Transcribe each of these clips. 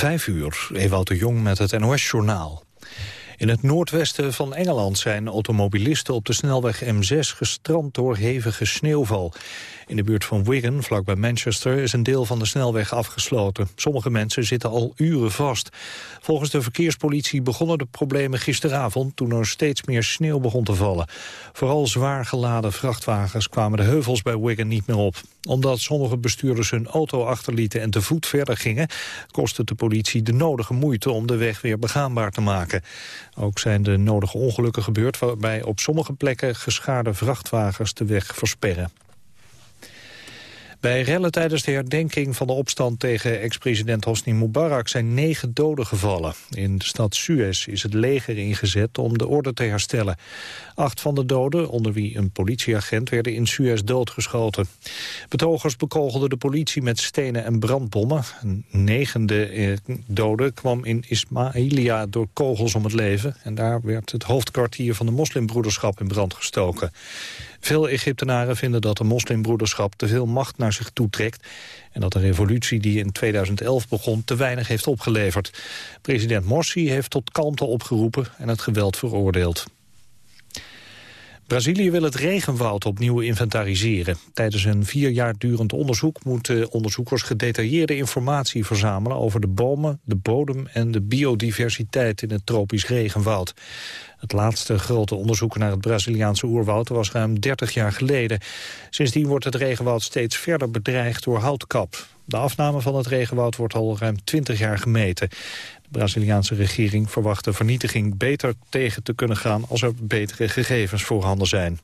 Vijf uur, Ewout de Jong met het NOS-journaal. In het noordwesten van Engeland zijn automobilisten op de snelweg M6 gestrand door hevige sneeuwval. In de buurt van Wigan, vlakbij Manchester, is een deel van de snelweg afgesloten. Sommige mensen zitten al uren vast. Volgens de verkeerspolitie begonnen de problemen gisteravond... toen er steeds meer sneeuw begon te vallen. Vooral zwaar geladen vrachtwagens kwamen de heuvels bij Wigan niet meer op. Omdat sommige bestuurders hun auto achterlieten en te voet verder gingen... kostte de politie de nodige moeite om de weg weer begaanbaar te maken. Ook zijn de nodige ongelukken gebeurd... waarbij op sommige plekken geschaarde vrachtwagens de weg versperren. Bij rellen tijdens de herdenking van de opstand tegen ex-president Hosni Mubarak zijn negen doden gevallen. In de stad Suez is het leger ingezet om de orde te herstellen. Acht van de doden, onder wie een politieagent, werden in Suez doodgeschoten. Betogers bekogelden de politie met stenen en brandbommen. Een negende eh, dode kwam in Ismailia door kogels om het leven. En daar werd het hoofdkwartier van de moslimbroederschap in brand gestoken. Veel Egyptenaren vinden dat de moslimbroederschap te veel macht naar zich toetrekt en dat de revolutie die in 2011 begon te weinig heeft opgeleverd. President Morsi heeft tot kalmte opgeroepen en het geweld veroordeeld. Brazilië wil het regenwoud opnieuw inventariseren. Tijdens een vier jaar durend onderzoek moeten onderzoekers gedetailleerde informatie verzamelen over de bomen, de bodem en de biodiversiteit in het tropisch regenwoud. Het laatste grote onderzoek naar het Braziliaanse oerwoud was ruim 30 jaar geleden. Sindsdien wordt het regenwoud steeds verder bedreigd door houtkap. De afname van het regenwoud wordt al ruim 20 jaar gemeten. De Braziliaanse regering verwacht de vernietiging beter tegen te kunnen gaan... als er betere gegevens voorhanden zijn.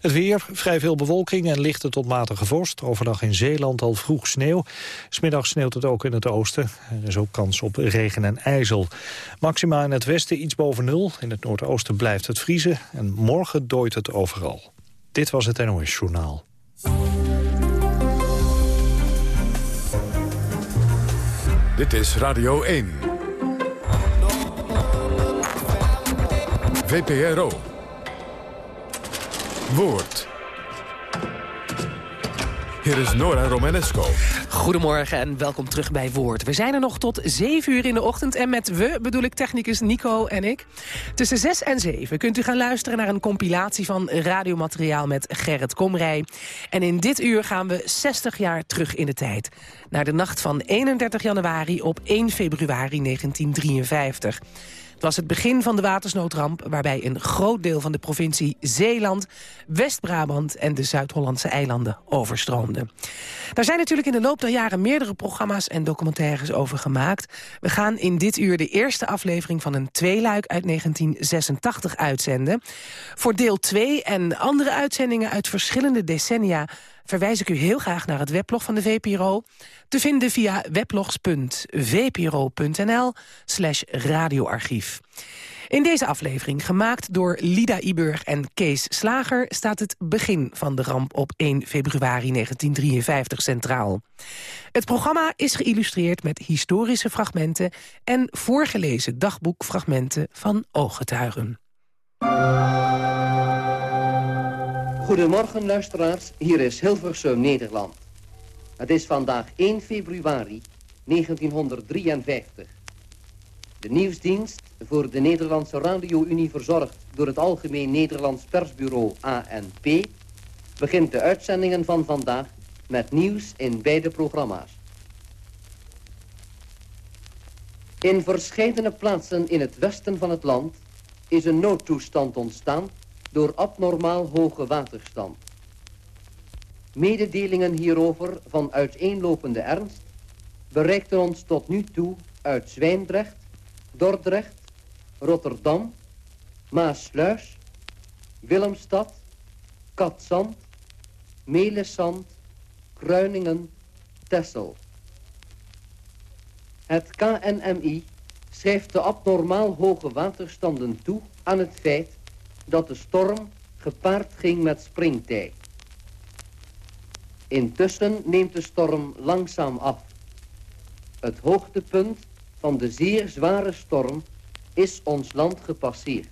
Het weer, vrij veel bewolking en lichte tot matige vorst. Overdag in Zeeland al vroeg sneeuw. Smiddag sneeuwt het ook in het oosten. Er is ook kans op regen en ijzel. Maxima in het westen iets boven nul. In het noordoosten blijft het vriezen. En morgen dooit het overal. Dit was het NOS Journaal. Dit is Radio 1. VPRO. Woord. Hier is Nora Romanesco. Goedemorgen en welkom terug bij Woord. We zijn er nog tot 7 uur in de ochtend en met we bedoel ik technicus Nico en ik. Tussen 6 en 7 kunt u gaan luisteren naar een compilatie van radiomateriaal met Gerrit Komrij. En in dit uur gaan we 60 jaar terug in de tijd. Naar de nacht van 31 januari op 1 februari 1953. Het was het begin van de watersnoodramp... waarbij een groot deel van de provincie Zeeland, West-Brabant... en de Zuid-Hollandse eilanden overstroomden. Daar zijn natuurlijk in de loop der jaren meerdere programma's en documentaires over gemaakt. We gaan in dit uur de eerste aflevering van een tweeluik uit 1986 uitzenden. Voor deel 2 en andere uitzendingen uit verschillende decennia verwijs ik u heel graag naar het weblog van de VPRO. Te vinden via weblogs.vpro.nl slash radioarchief. In deze aflevering, gemaakt door Lida Iburg en Kees Slager... staat het begin van de ramp op 1 februari 1953 centraal. Het programma is geïllustreerd met historische fragmenten... en voorgelezen dagboekfragmenten van ooggetuigen. Goedemorgen luisteraars, hier is Hilversum Nederland. Het is vandaag 1 februari 1953. De nieuwsdienst voor de Nederlandse Radio-Unie verzorgd door het Algemeen Nederlands Persbureau ANP... begint de uitzendingen van vandaag met nieuws in beide programma's. In verscheidene plaatsen in het westen van het land is een noodtoestand ontstaan door abnormaal hoge waterstand. Mededelingen hierover van uiteenlopende ernst bereikten ons tot nu toe uit Zwijndrecht, Dordrecht, Rotterdam, Maasluis, Willemstad, Katzand, Melesand, Kruiningen, Tessel. Het KNMI schrijft de abnormaal hoge waterstanden toe aan het feit dat de storm gepaard ging met springtij. Intussen neemt de storm langzaam af. Het hoogtepunt van de zeer zware storm is ons land gepasseerd.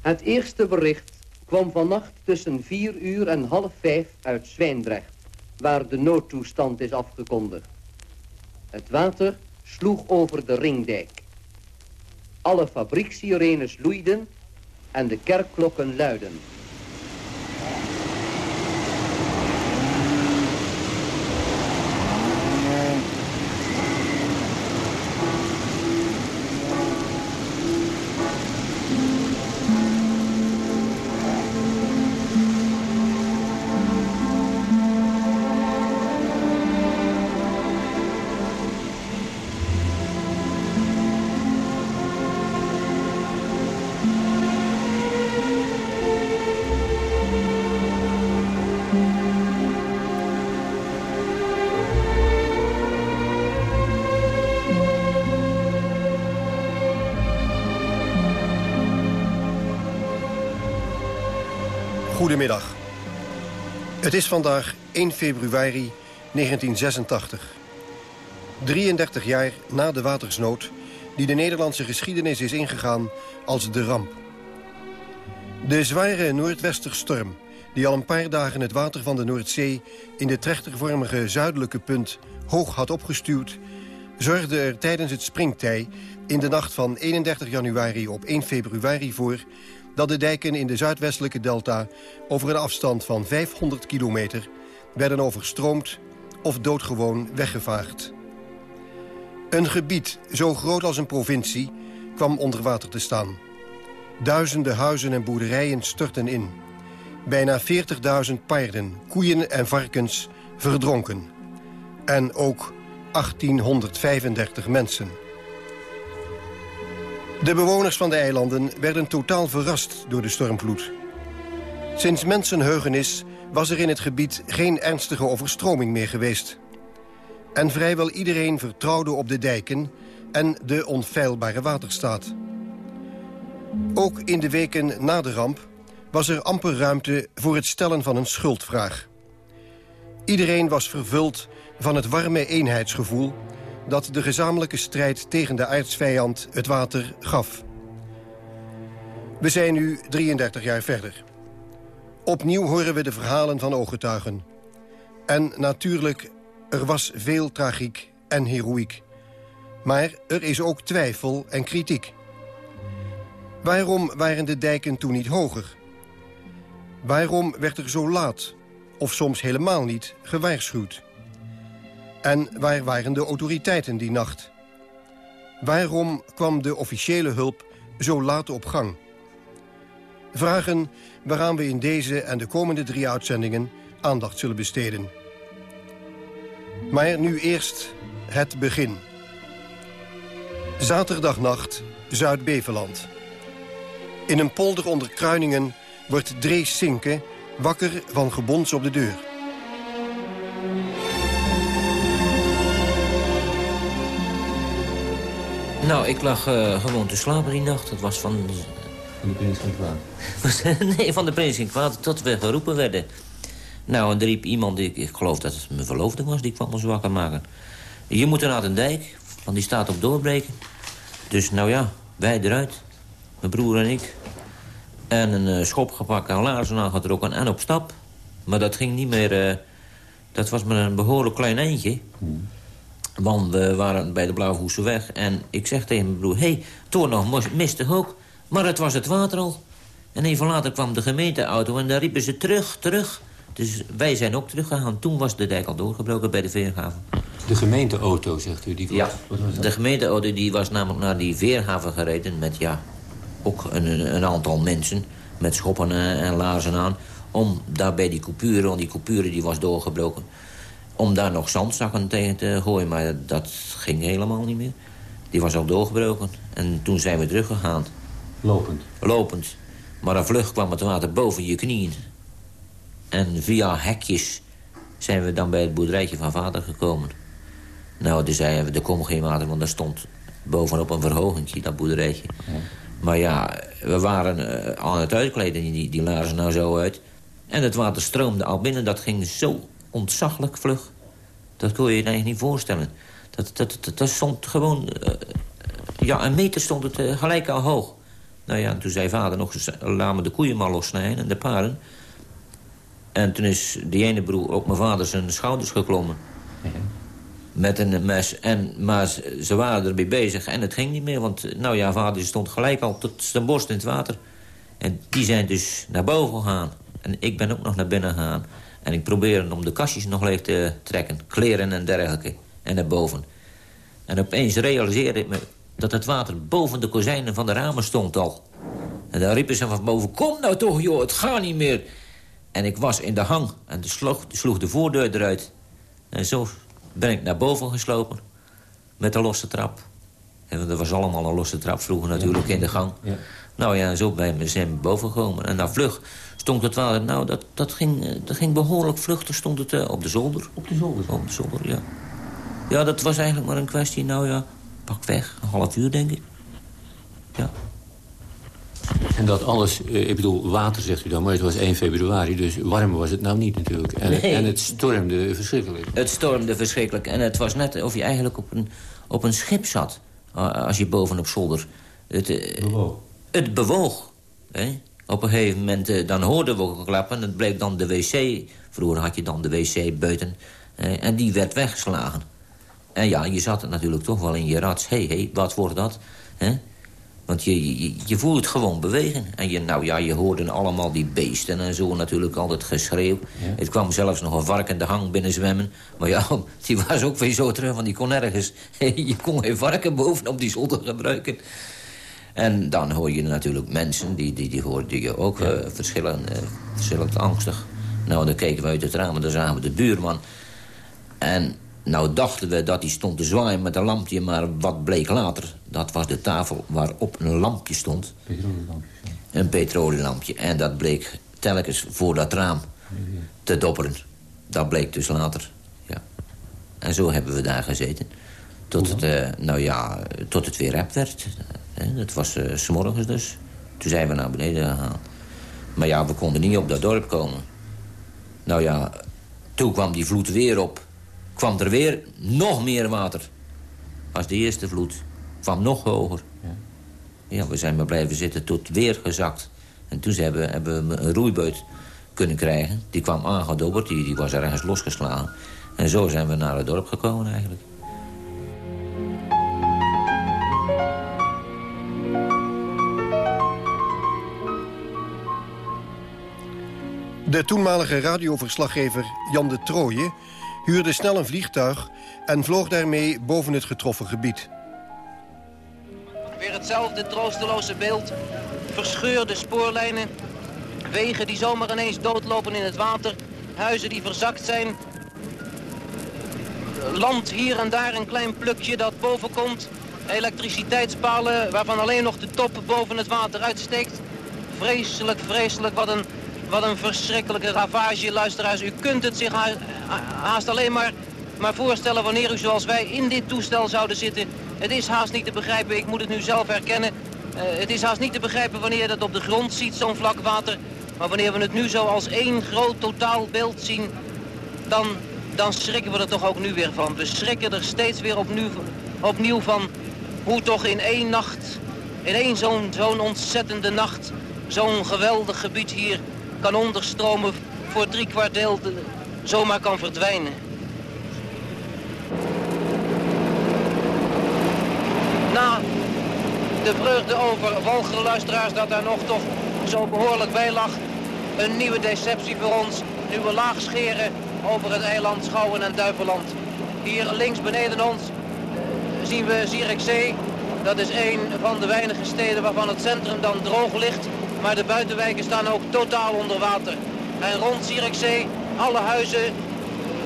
Het eerste bericht kwam vannacht tussen vier uur en half vijf uit Zwijndrecht. waar de noodtoestand is afgekondigd. Het water sloeg over de ringdijk. Alle fabrieksirenes loeiden en de kerkklokken luiden. Goedemiddag. Het is vandaag 1 februari 1986. 33 jaar na de watersnood die de Nederlandse geschiedenis is ingegaan als de ramp. De zware noordwesterstorm die al een paar dagen het water van de Noordzee... in de trechtervormige zuidelijke punt hoog had opgestuwd... zorgde er tijdens het springtij in de nacht van 31 januari op 1 februari voor dat de dijken in de zuidwestelijke delta over een afstand van 500 kilometer werden overstroomd of doodgewoon weggevaagd. Een gebied zo groot als een provincie kwam onder water te staan. Duizenden huizen en boerderijen stortten in. Bijna 40.000 paarden, koeien en varkens verdronken. En ook 1835 mensen. De bewoners van de eilanden werden totaal verrast door de stormvloed. Sinds mensenheugenis was er in het gebied geen ernstige overstroming meer geweest. En vrijwel iedereen vertrouwde op de dijken en de onfeilbare waterstaat. Ook in de weken na de ramp was er amper ruimte voor het stellen van een schuldvraag. Iedereen was vervuld van het warme eenheidsgevoel dat de gezamenlijke strijd tegen de aardsvijand het water gaf. We zijn nu 33 jaar verder. Opnieuw horen we de verhalen van ooggetuigen. En natuurlijk, er was veel tragiek en heroïek. Maar er is ook twijfel en kritiek. Waarom waren de dijken toen niet hoger? Waarom werd er zo laat, of soms helemaal niet, gewaarschuwd? En waar waren de autoriteiten die nacht? Waarom kwam de officiële hulp zo laat op gang? Vragen waaraan we in deze en de komende drie uitzendingen aandacht zullen besteden. Maar nu eerst het begin. Zaterdagnacht, Zuid-Beveland. In een polder onder Kruiningen wordt Drees Sinke wakker van gebons op de deur. Nou, ik lag uh, gewoon te slapen die nacht. Het was van... Van de prins ging kwaad? nee, van de prins ging kwaad tot we geroepen werden. Nou, en er riep iemand, ik, ik geloof dat het mijn verloofde was... die kwam ons wakker maken. Je moet er naar de dijk, want die staat op doorbreken. Dus nou ja, wij eruit. Mijn broer en ik. En een uh, schop gepakt en laarzen aangetrokken en op stap. Maar dat ging niet meer... Uh, dat was maar een behoorlijk klein eindje. Hmm. Want we waren bij de Blauwhoese weg. En ik zeg tegen mijn broer, hé, hey, toen nog miste ook. Maar het was het water al. En even later kwam de gemeenteauto en daar riepen ze terug, terug. Dus wij zijn ook teruggegaan. Toen was de dijk al doorgebroken bij de Veerhaven. De gemeenteauto, zegt u? Die ja, de gemeenteauto die was namelijk naar die Veerhaven gereden... met ja, ook een, een aantal mensen met schoppen en laarzen aan... om daar bij die coupure, want die coupure die was doorgebroken om daar nog zandzakken tegen te gooien. Maar dat ging helemaal niet meer. Die was al doorgebroken. En toen zijn we teruggegaan. Lopend? Lopend. Maar een vlug kwam het water boven je knieën. En via hekjes zijn we dan bij het boerderijtje van vader gekomen. Nou, toen zeiden we, er komt geen water, want er stond bovenop een verhogingje, dat boerderijtje. Maar ja, we waren uh, aan het uitkleden, die, die lazen nou zo uit. En het water stroomde al binnen, dat ging zo ontzaglijk vlug. Dat kon je je eigenlijk niet voorstellen. Dat, dat, dat, dat stond gewoon... Uh, ja, een meter stond het uh, gelijk al hoog. Nou ja, toen zei vader nog eens... laat me de koeien maar lossnijden en de paarden. En toen is die ene broer op mijn vader zijn schouders geklommen. Met een mes. En, maar ze waren erbij bezig en het ging niet meer. Want nou ja, vader stond gelijk al tot zijn borst in het water. En die zijn dus naar boven gegaan. En ik ben ook nog naar binnen gegaan. En ik probeerde om de kastjes nog leeg te trekken. Kleren en dergelijke. En naar boven. En opeens realiseerde ik me dat het water boven de kozijnen van de ramen stond al. En dan riepen ze van boven, kom nou toch joh, het gaat niet meer. En ik was in de hang en de sloeg, sloeg de voordeur eruit. En zo ben ik naar boven geslopen. Met de losse trap. En er was allemaal een losse trap vroeger natuurlijk in de gang. Ja. Nou ja, zo ben zijn boven gekomen. En na vlug stond het. Nou, dat, dat, ging, eh, dat ging behoorlijk vluchtig stond het uh, op de zolder. Op de zolder? Op de zolder, ja. Ja, dat was eigenlijk maar een kwestie, nou ja, pak weg. Een half uur, denk ik. Ja. En dat alles, eh, ik bedoel, water zegt u dan, maar het was 1 februari, dus warmer was het nou niet natuurlijk. En, Nee. en het stormde verschrikkelijk. Het stormde verschrikkelijk. En het was net of je eigenlijk op een, op een schip zat. Als je boven op zolder. Het, eh, Bewoog. het bewoog. Hè? Op een gegeven moment, eh, dan hoorden we klappen. En het bleek dan de wc. Vroeger had je dan de wc buiten. eh, en die werd weggeslagen. En ja, je zat natuurlijk toch wel in je rats. Hé, hey, hey, wat wordt dat? Want je, je, je voelt het gewoon bewegen. En je, nou ja, je hoorde allemaal die beesten en zo natuurlijk altijd geschreeuw. Het kwam zelfs nog een varken de hang binnen zwemmen. Maar ja, die was ook weer zo terug, want die kon ergens... je kon geen varken bovenop die zolder gebruiken. En dan hoor je natuurlijk mensen, die, die, die hoorde je ook eh, verschillend, eh, verschillend angstig. Nou, dan keken we uit het raam en dan zagen we de buurman. En nou dachten we dat hij stond te zwaaien met een lampje... maar wat bleek later, dat was de tafel waarop een lampje stond. Een petrolielampje. En dat bleek telkens voor dat raam te dopperen. Dat bleek dus later, ja. En zo hebben we daar gezeten. Tot het, eh, nou ja, tot het weer rap werd. Dat was eh, s s'morgens dus. Toen zijn we naar beneden gegaan. Maar ja, we konden niet op dat dorp komen. Nou ja, toen kwam die vloed weer op. Kwam er weer nog meer water. Als de eerste vloed. Kwam nog hoger. Ja, we zijn maar blijven zitten tot weer gezakt. En toen hebben, we- hebben we een roeiboot kunnen krijgen. Die kwam aangedobberd, die, die was ergens losgeslagen. En zo zijn we naar het dorp gekomen eigenlijk. De toenmalige radioverslaggever Jan de Trooije huurde snel een vliegtuig... en vloog daarmee boven het getroffen gebied. Weer hetzelfde troosteloze beeld. Verscheurde spoorlijnen. Wegen die zomaar ineens doodlopen in het water. Huizen die verzakt zijn. Land hier en daar een klein plukje dat boven komt. Elektriciteitspalen waarvan alleen nog de top boven het water uitsteekt. Vreselijk, vreselijk. Wat een, wat een verschrikkelijke ravage, luisteraars. U kunt het zich ha- ha- haast alleen maar, maar voorstellen wanneer u zoals wij in dit toestel zouden zitten. Het is haast niet te begrijpen, ik moet het nu zelf herkennen. Eh, het is haast niet te begrijpen wanneer dat op de grond ziet, zo'n vlak water. Maar wanneer we het nu zo als één groot totaalbeeld zien, dan, dan schrikken we er toch ook nu weer van. We schrikken er steeds weer opnieuw, opnieuw van hoe toch in één nacht, in één zo'n zo'n ontzettende nacht, zo'n geweldig gebied hier kan onderstromen voor drie kwart deel de- zomaar kan verdwijnen. Na de vreugde over walgere luisteraars dat daar nog toch zo behoorlijk bij lag. Een nieuwe deceptie voor ons. Nu we laag scheren over het eiland Schouwen en Duiveland. Hier links beneden ons zien we Zierikzee. Dat is een van de weinige steden waarvan het centrum dan droog ligt. Maar de buitenwijken staan ook totaal onder water. En rond Zierikzee alle huizen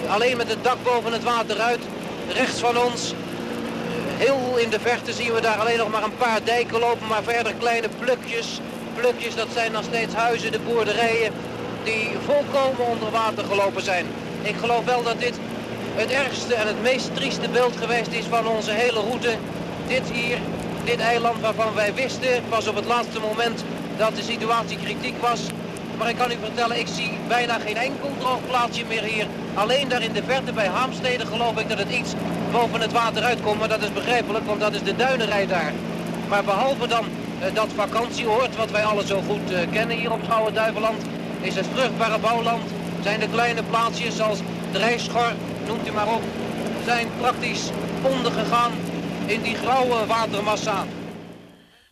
alleen met het dak boven het water uit. Rechts van ons Heel in de verte zien we daar alleen nog maar een paar dijken lopen, maar verder kleine plukjes. Plukjes, dat zijn nog steeds huizen, de boerderijen, die volkomen onder water gelopen zijn. Ik geloof wel dat dit het ergste en het meest trieste beeld geweest is van onze hele route. Dit hier, dit eiland waarvan wij wisten, pas op het laatste moment, dat de situatie kritiek was. Maar ik kan u vertellen, ik zie bijna geen enkel droog plaatsje meer hier. Alleen daar in de verte bij Haamstede geloof ik dat het iets boven het water uitkomt. Maar dat is begrijpelijk, want dat is de duinerij daar. Maar behalve dan eh, dat vakantieoord, wat wij alle zo goed eh, kennen hier op Schouwen-Duiveland... is het vruchtbare bouwland zijn de kleine plaatsjes zoals Drijschor, noemt u maar op, zijn praktisch ondergegaan in die grauwe watermassa.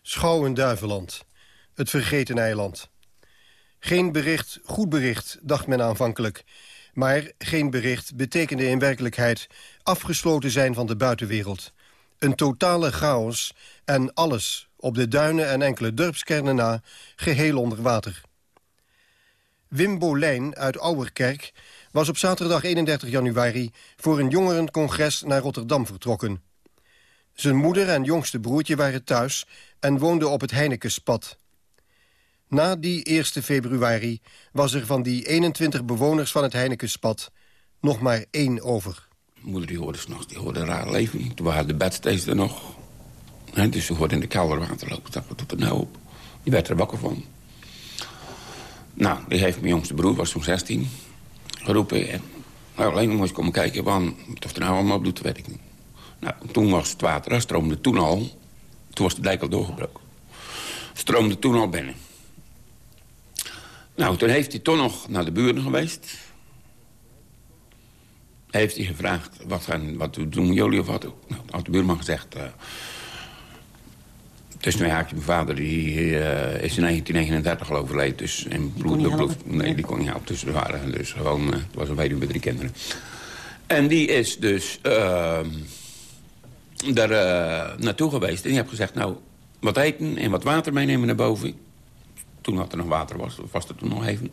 Schouwen-Duiveland, het vergeten eiland. Geen bericht, goed bericht, dacht men aanvankelijk. Maar geen bericht betekende in werkelijkheid afgesloten zijn van de buitenwereld. Een totale chaos en alles, op de duinen en enkele dorpskernen na, geheel onder water. Wim Bolijn uit Ouwerkerk was op zaterdag 31 januari... voor een jongerencongres naar Rotterdam vertrokken. Zijn moeder en jongste broertje waren thuis en woonden op het Heinekespad. Na die 1 februari was er van die 21 bewoners van het Heinekespad nog maar één over. Moeder die hoorde s'nachts, die hoorde raar leven. Toen waren de bedsteeds er nog. He, dus ze hoorde in de kelder water lopen. Dacht, wat doet er nou op? Die werd er wakker van. Nou, die heeft mijn jongste broer, was toen 16, geroepen. En, nou, alleen eens komen kijken, want of er nou allemaal doet, weet niet. Nou, toen was het water, dat stroomde toen al. Toen was de dijk al doorgebroken. Stroomde toen al binnen. Nou, toen heeft hij toch nog naar de buren geweest. Heeft hij gevraagd, wat, gaan, wat doen jullie of wat? Nou, had de buurman gezegd... Uh, tussen twee haakjes, mijn vader die, uh, is in 1939 al overleden. Dus in bloed, bloed, nee, die kon niet helpen. Dus, waren dus gewoon, uh, het was een weduwe met drie kinderen. En die is dus uh, daar naartoe geweest. En die heeft gezegd, nou, wat eten en wat water meenemen naar boven. Toen had er nog water was, of was er toen nog even.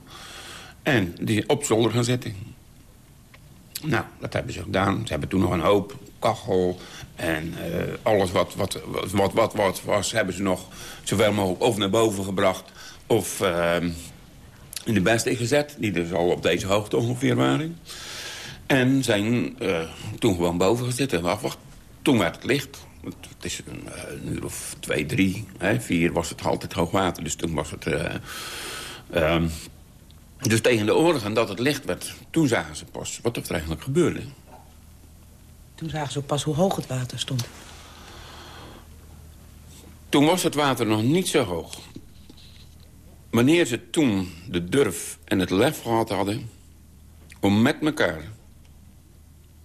En die op zolder gaan zitten. Nou, dat hebben ze gedaan. Ze hebben toen nog een hoop kachel en uh, alles wat, wat, wat, wat, wat was... hebben ze nog zoveel mogelijk of naar boven gebracht... of uh, in de beste gezet, die dus al op deze hoogte ongeveer waren. En zijn uh, toen gewoon boven gezet en wacht. Toen werd het licht. Het is een, een uur of twee, drie, hè, vier was het altijd hoog water. Dus toen was het... Um, dus tegen de oren dat het licht werd, toen zagen ze pas wat er eigenlijk gebeurde. Toen zagen ze pas hoe hoog het water stond. Toen was het water nog niet zo hoog. Wanneer ze toen de durf en het lef gehad hadden... om met elkaar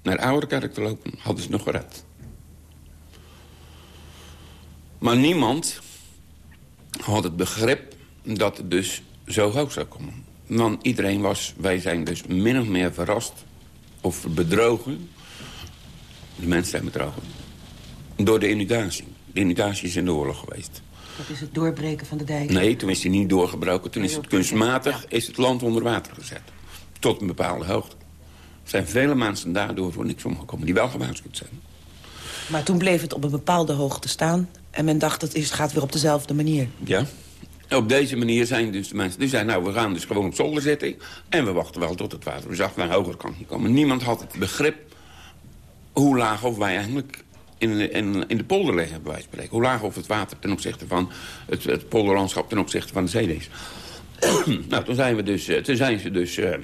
naar Ouderkerk te lopen, hadden ze nog gered. Maar niemand had het begrip dat het dus zo hoog zou komen. Want iedereen was, wij zijn dus min of meer verrast of bedrogen. De mensen zijn bedrogen. Door de inundatie. De inundatie is in de oorlog geweest. Dat is het doorbreken van de dijk? Nee, toen is hij niet doorgebroken. Toen is het kunstmatig is het land onder water gezet. Tot een bepaalde hoogte. Er zijn vele mensen daardoor voor niks omgekomen die wel gewaarschuwd zijn. Maar toen bleef het op een bepaalde hoogte staan... en men dacht, dat het gaat weer op dezelfde manier. Ja, op deze manier zijn dus de mensen die zeiden... nou, we gaan dus gewoon op zolder zitten... en we wachten wel tot het water we zacht naar hoger kan komen. Niemand had het begrip hoe laag of wij eigenlijk in de, in, de polder liggen, bij wijze van spreken. Hoe laag of het water ten opzichte van het, polderlandschap ten opzichte van de zee is. nou, toen zijn, we dus, eh, toen zijn ze dus uh,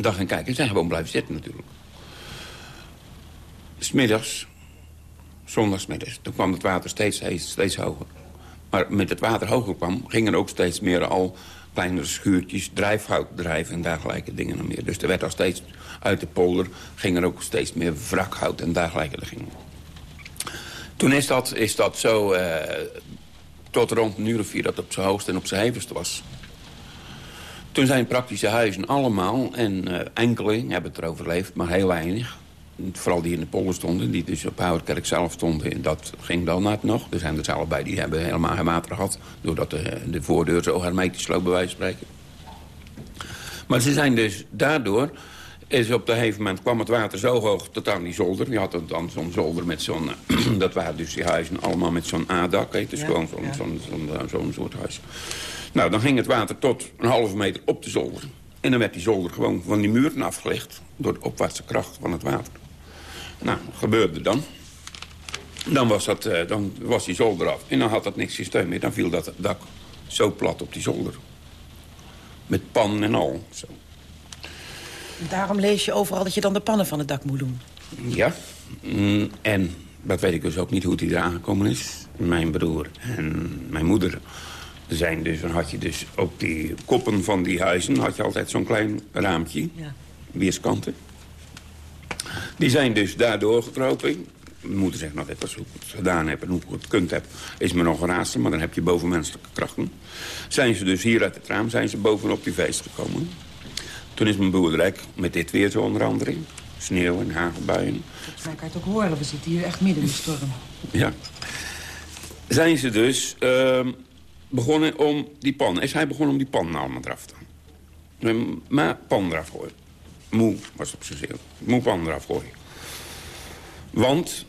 dag gaan kijken. Ze zijn gewoon blijven zitten natuurlijk. Smiddags, zondagsmiddags, toen kwam het water steeds, steeds, hoger. Maar met het water hoger kwam, gingen ook steeds meer al kleinere schuurtjes, drijfhout drijven en dergelijke dingen nog meer. Dus er werd al steeds uit de polder, ging er ook steeds meer wrakhout en dergelijke dingen. Toen is dat, is dat zo, eh, tot rond een uur of vier dat op zijn hoogst en op zijn hevigste was. Toen zijn praktische huizen allemaal, en uh, enkele hebben het er overleefd, maar heel weinig vooral die in de polder stonden, die dus op Houwerkerk zelf stonden, dat ging dan net nog. Er zijn er dus allebei die hebben helemaal geen water gehad, doordat de, de voordeur zo hermetisch sloot, bij wijze van spreken. Maar ze zijn dus daardoor, is op een gegeven moment kwam het water zo hoog tot aan die zolder. Je had dan zo'n zolder met zo'n, dat waren dus die huizen allemaal met zo'n A-dak, dus gewoon zo'n ja. zo'n zo zo soort huis. Nou, dan ging het water tot een halve meter op de zolder. En dan werd die zolder gewoon van die muren afgelegd door de opwaartse kracht van het water. Nou, gebeurde dan. Dan was, dat, uh, dan was die zolder af. En dan had dat niks systeem meer. Dan viel dat dak zo plat op die zolder. Met pan en al. Zo. Daarom lees je overal dat je dan de pannen van het dak moet doen. Ja. Mm, en dat weet ik dus ook niet hoe die eraan gekomen is. Mijn broer en mijn moeder Er zijn dus, dan had je dus op die koppen van die huizen... had je altijd zo'n klein raampje, Ja. weerskanten. Die zijn dus daardoor gekropen. Mijn moeder zegt nog even hoe ik het gedaan heb en hoe ik het kunt heb... is me nog een raadsel, maar dan heb je bovenmenselijke krachten. Zijn ze dus hier uit het raam, zijn ze bovenop die feest gekomen. Toen is mijn boerderij met dit weer zo onder andere. Sneeuw en hagelbuien. Volgens mij kan je het ook horen. We zitten hier echt midden in de storm. Ja. Zijn ze dus ehm, begonnen om die pan... Is hij begonnen om die pan allemaal eraf te doen. Maar pan eraf gooien. Moe was het zin. Moe pan eraf gooien. Want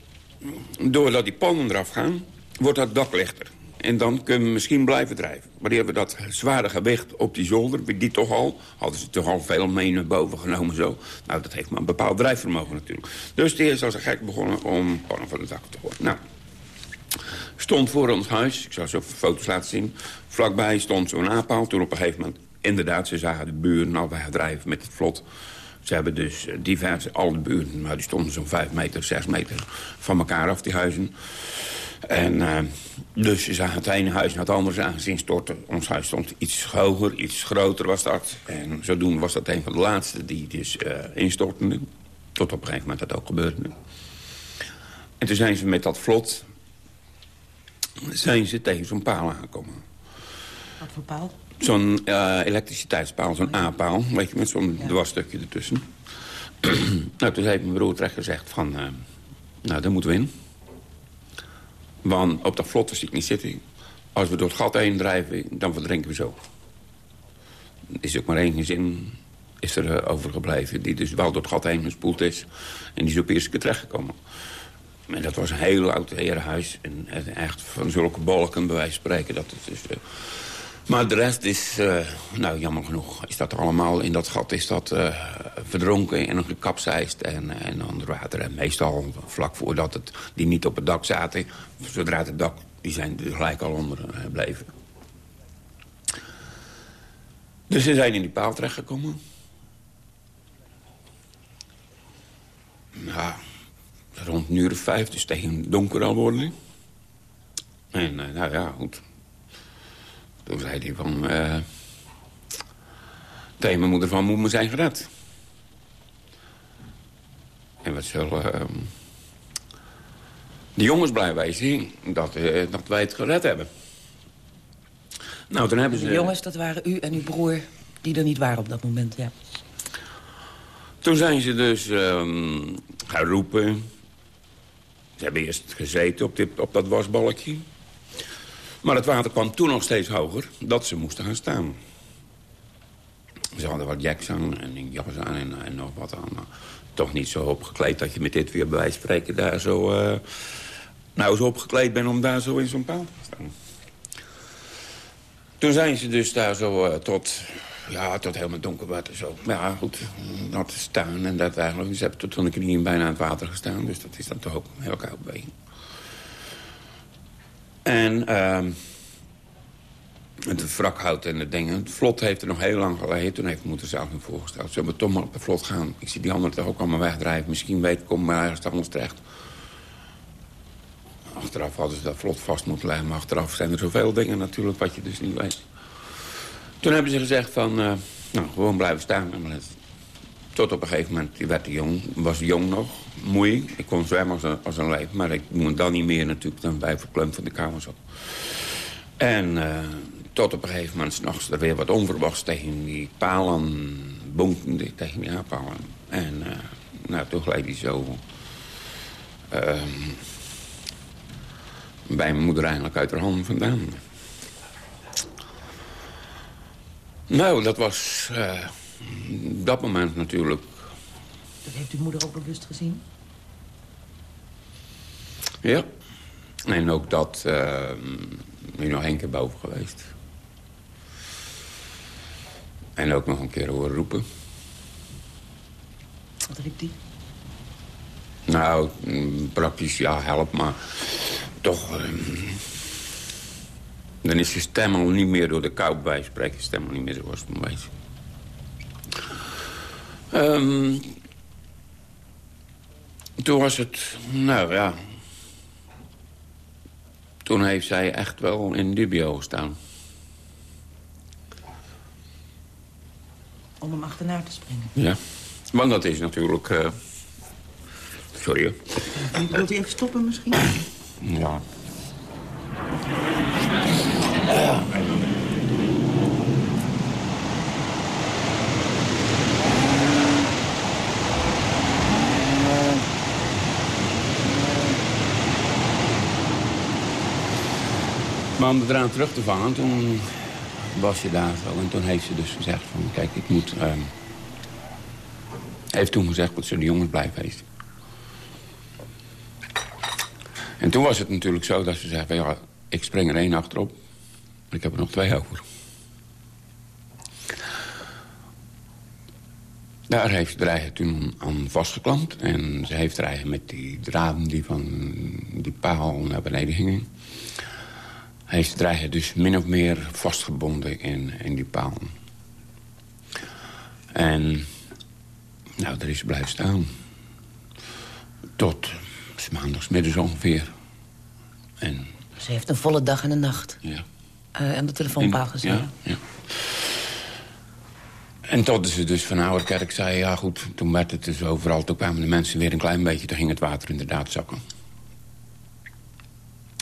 doordat die pannen eraf gaan, wordt dat dak lichter. En dan kunnen we misschien blijven drijven. Maar die hebben dat zware gewicht op die zolder. Die toch al, hadden ze toch al veel mee naar boven genomen zo. Nou, dat heeft maar een bepaald drijfvermogen natuurlijk. Dus die is als een gek begonnen om pannen van het dak te gooien. Nou, stond voor ons huis, ik zal zo foto's laten zien... vlakbij stond zo'n aanpaal. Toen op een gegeven moment, inderdaad, ze zagen de buren al drijven met het vlot. Ze hebben dus eh, diverse, al de buren, maar die stonden zo'n vijf meter, zes meter van elkaar af, die huizen. En eh, dus ze zagen het ene huis naar het andere aangezien storten. Ons huis stond iets hoger, iets groter was dat. En zodoende was dat een van de laatste die dus instortende. Tot op een gegeven moment dat ook gebeurde. En toen zijn ze met dat vlot... zijn ze tegen zo'n paal aangekomen. Wat voor paal? Zo'n eh, elektriciteitspaal, zo'n A-paal, weet je, met zo'n dwarsstukje ertussen. nou, toen heeft mijn broer terecht gezegd van, eh, nou, daar moeten we in. Want op dat vlot zie ik niet zitten. Als we door het gat heen drijven, dan verdrinken we zo. Er is ook maar één gezin is er eh, overgebleven... die dus wel door het gat heen gespoeld is. En die is op eerste keer terechtgekomen. En dat was een heel oud herenhuis. En, echt van zulke bolken, bij wijze van spreken. Dat het is, eh, maar de rest is, eh, nou jammer genoeg, is dat allemaal in dat gat is dat eh, verdronken en gekapseist en, en onder water. En meestal vlak voordat het, die niet op het dak zaten, zodra het dak, die zijn er gelijk al onder eh, gebleven. Dus ze zijn in die paal terechtgekomen. Ja, rond een uur of vijf, dus tegen donker al worden. En nou ja, goed. Toen zei hij van... tegen mijn moeder van, moet me zijn gered. En wat zullen... ehm, de jongens blij wezen dat, eh, dat wij het gered hebben. Nou, toen hebben ze... De jongens, dat waren u en uw broer die er niet waren op dat moment, ja. Toen zijn ze dus ehm, gaan roepen. Ze hebben eerst gezeten op, dit, op dat wasbalkje. Maar het water kwam toen nog steeds hoger, dat ze moesten gaan staan. Ze hadden wat jacks aan en jas aan en, en nog wat aan. Maar toch niet zo opgekleed dat je met dit weer bij wijze van spreken daar zo... eh, nou zo opgekleed bent om daar zo in zo'n paal te staan. Toen zijn ze dus daar zo eh, tot, ja, tot helemaal donker water zo. Ja, goed, dat staan en dat eigenlijk. Ze hebben tot hun knieën bijna aan het water gestaan. Dus dat is dan toch ook heel koud bij. En ehm het wrakhout en de dingen. Het vlot heeft er nog heel lang gelegen. Toen heeft moeder zelf nog voorgesteld. Zullen we toch maar op het vlot gaan? Ik zie die anderen toch ook allemaal wegdrijven. Misschien weet ik, kom maar ergens anders terecht. Achteraf hadden ze dat vlot vast moeten leggen. Maar achteraf zijn er zoveel dingen natuurlijk wat je dus niet weet. Toen hebben ze gezegd van... eh, nou, gewoon blijven staan. En Tot op een gegeven moment, die werd jong, was jong nog, moei. Ik kon zwemmen als een, als maar ik doe het dan niet meer natuurlijk. Dan bij verklemd van de kamers op. En eh, tot op een gegeven moment s'nachts er weer wat onverwachts tegen die palen bonkende, tegen die aanpalen. En eh, nou, toen gleed hij zo ehm, bij mijn moeder eigenlijk uit haar handen vandaan. Nou, dat was eh, dat moment natuurlijk... Dat heeft uw moeder ook bewust gezien? Ja. En ook dat... eh nu nog één keer boven geweest. En ook nog een keer horen roepen. Wat riep die? Nou, praktisch, ja, help, maar toch... ehm, dan is je stem al niet meer door de kou bij spreken. Je stem al niet meer zoals het moet wezen. Ehm, toen was het, nou ja toen heeft zij echt wel in dubio gestaan. Om hem achterna te springen? Ja, want dat is natuurlijk... Uh... Sorry. Wilt u even stoppen misschien? Ja. Maar om eraan terug te vangen, toen was je daar zo. En toen heeft ze dus gezegd van, kijk, ik moet... ehm heeft toen gezegd, dat ze de jongens blijven feesten. En toen was het natuurlijk zo dat ze zei van, ja, ik spring er één achterop. Ik heb er nog twee over. Daar heeft Dreigen toen aan vastgeklampt. En ze heeft Dreigen met die draden die van die paal naar beneden gingen... heeft Dreigen dus min of meer vastgebonden in, in die paal. En nou, daar is blijven staan. Tot maandagsmiddags ongeveer. En Ze heeft een volle dag en een nacht ja. eh, aan de telefoonpaal gezeten. Ja, ja. En tot ze dus van Ouderkerk zei, ja goed, toen werd het dus overal... toen kwamen de mensen weer een klein beetje, toen ging het water inderdaad zakken.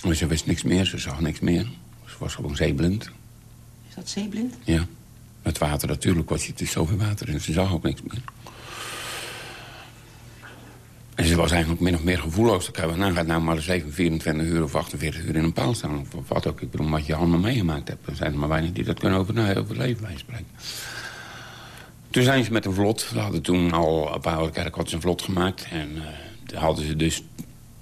Maar ze wist niks meer, ze zag niks meer. Ze was gewoon zeeblind. Is dat zeeblind? Ja. Het water natuurlijk, was het is zoveel water en ze zag ook niks meer. En ze was eigenlijk min of meer gevoelloos. Dan kan je nou gaat nou maar eens even 24 uur of 48 uur in een paal staan. Of wat ook. Ik bedoel, wat je allemaal meegemaakt hebt. Er zijn er maar weinig die dat kunnen over, nou, overleven, bij spreken. Toen zijn ze met een vlot. We hadden toen al op Ouderkerk hadden ze een vlot gemaakt. En uh, hadden ze dus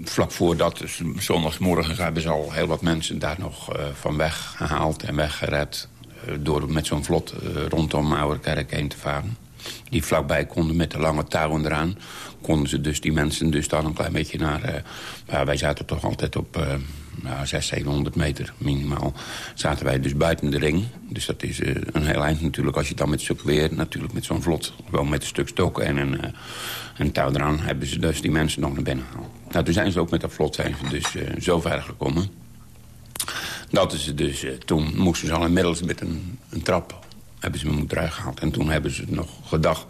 vlak voordat, dus zondagsmorgen... hebben ze al heel wat mensen daar nog uh, van weg gehaald en weggered... Uh, door met zo'n vlot rondom Ouderkerk heen te varen. Die vlakbij konden met de lange touw eraan... konden ze dus die mensen dus dan een klein beetje naar... Uh, wij zaten toch altijd op nou, 600, 700 meter minimaal. Zaten wij dus buiten de ring. Dus dat is een heel eind natuurlijk. Als je dan met stuk weer, natuurlijk met zo'n vlot... gewoon met een stuk stok en een, een touw eraan... hebben ze dus die mensen nog naar binnen gehaald. Nou, toen zijn ze ook met dat vlot zijn ze dus zo ver gekomen... dat ze dus, toen moesten ze al inmiddels met een, een trap hebben ze me moeten eruit gehaald. En toen hebben ze nog gedacht...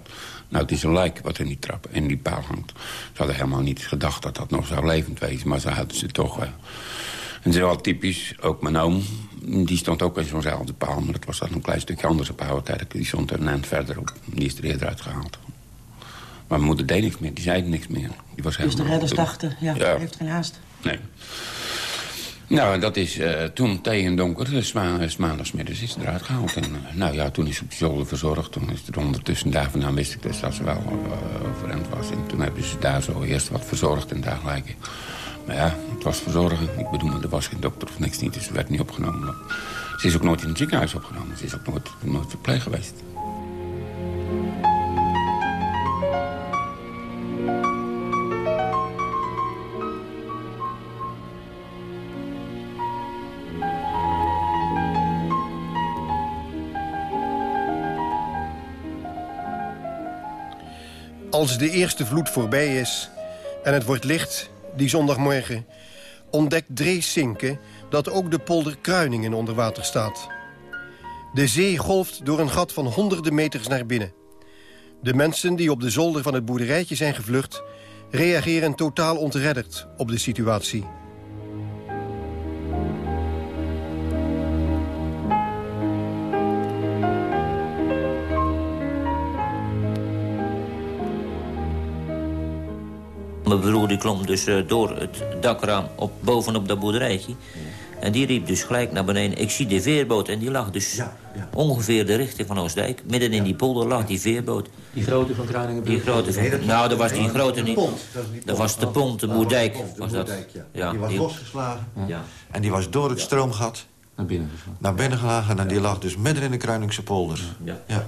nou, het is een lijk wat in die trap, in die paal hangt. Ze hadden helemaal niet gedacht dat dat nog zou levend wezen. Maar ze hadden ze toch... Uh, en is wel typisch, ook mijn oom... die stond ook in zo'nzelfde paal... maar dat was dan een klein stukje anders op oude tijd. Die stond er een eind verderop. Die is er eerder uitgehaald. Maar mijn moeder deed niks meer, die zei niks meer. Die was dus de redders dachten, ja, ja, heeft geen haast. Nee. Nou, dat is uh, toen tegen donker, dus ma maandagsmiddags is eruit gehaald. En uh, nou ja, toen is ze op de zolder verzorgd. Toen is er ondertussen daar vandaan wist ik dus dat ze wel uh, overeind was. En toen hebben ze daar zo eerst wat verzorgd en dergelijke. Maar ja, het was verzorgen. Ik bedoel, er was geen dokter of niks niet, dus ze werd niet opgenomen. Ze is ook nooit in het ziekenhuis opgenomen. Ze is ook nooit, nooit verpleeg geweest. Als de eerste vloed voorbij is en het wordt licht die zondagmorgen... ontdekt Drees Sinke dat ook de polder Kruiningen onder water staat. De zee golft door een gat van honderden meters naar binnen. De mensen die op de zolder van het boerderijtje zijn gevlucht... reageren totaal ontredderd op de situatie. Die klom dus uh, door het dakraam op, bovenop dat boerderijtje. En die riep dus gelijk naar beneden. Ik zie de veerboot en die lag dus ja, ja. ongeveer de richting van Oostdijk. Midden in die polder lag die veerboot. Die grote van Kruiningen? Die grote van... Nee, nou, dat was die grote niet. Pont, dat, niet dat was de pont, de Boerdijk. De was dat. ja. Die was losgeslagen. Ja. En die was door het stroomgat naar binnen geslagen. Naar binnen gelagen en die lag dus midden in de Kruiningse polder. Ja. ja.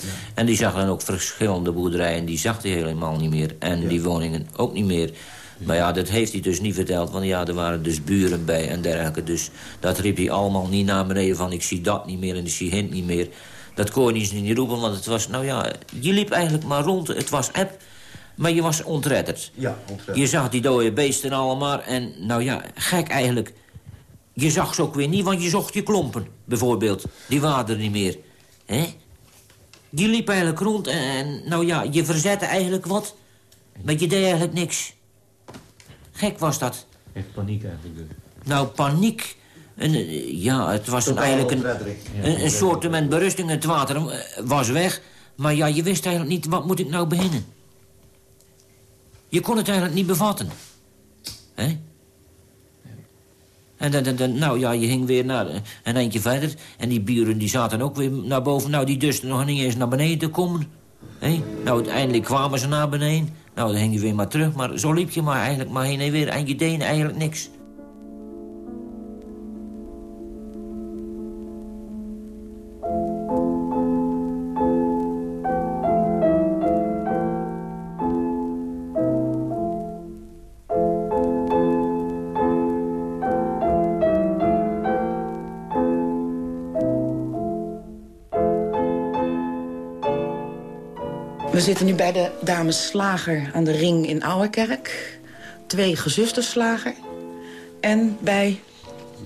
Ja. En die zag dan ook verschillende boerderijen. Die zag hij helemaal niet meer. En ja. die woningen ook niet meer. Maar ja, dat heeft hij dus niet verteld. Want ja, er waren dus buren bij en dergelijke. Dus dat riep hij allemaal niet naar beneden van... ik zie dat niet meer en ik zie hint niet meer. Dat kon je niet roepen, want het was... Nou ja, je liep eigenlijk maar rond. Het was app, maar je was ontredderd. Ja, ontredderd. Je zag die dode beesten allemaal. En nou ja, gek eigenlijk. Je zag ze ook weer niet, want je zocht je klompen, bijvoorbeeld. Die waren er niet meer. hè? Die liep eigenlijk rond en, en, nou ja, je verzette eigenlijk wat. Maar je deed eigenlijk niks. Gek was dat. Echt paniek eigenlijk dus. Nou, paniek. En, ja, het was dan eigenlijk een, een, een soort met berusting. Het water eh, was weg. Maar ja, je wist eigenlijk niet, wat moet ik nou beginnen? Je kon het eigenlijk niet bevatten. Hè? En dan, dan, dan, nou ja, je ging weer naar, een eindje verder. En die buren die zaten ook weer naar boven. Nou, die durfden nog niet eens naar beneden te komen. Nou, uiteindelijk kwamen ze naar beneden. Nou, dan ging je weer maar terug. Maar zo liep je maar eigenlijk maar heen en weer. En je deed eigenlijk niks. We zitten nu bij de dames Slager aan de ring in Ouwekerk. Twee gezusters Slager. En bij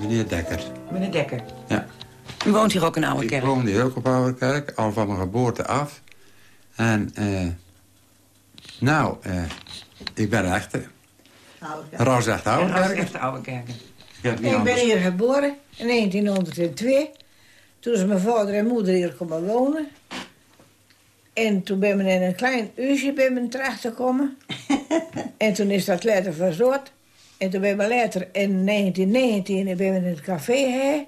Meneer Dekker. meneer Dekker. Ja. U woont hier ook in Ouwekerk? Ik woonde hier ook op Ouwerkerk, al van mijn geboorte af. En, eh nou, eh ik ben echt... eh, Ras echt Ja, Ouwerkerk. echt Ouwekerk. Ik Ik ben hier geboren in 1902. Toen is mijn vader en moeder hier komen wonen. En toen ben ik in een klein huisje bij me terecht gekomen. en toen is dat later verzorgd. En toen ben ik later in 1919 ben ik in het café hè.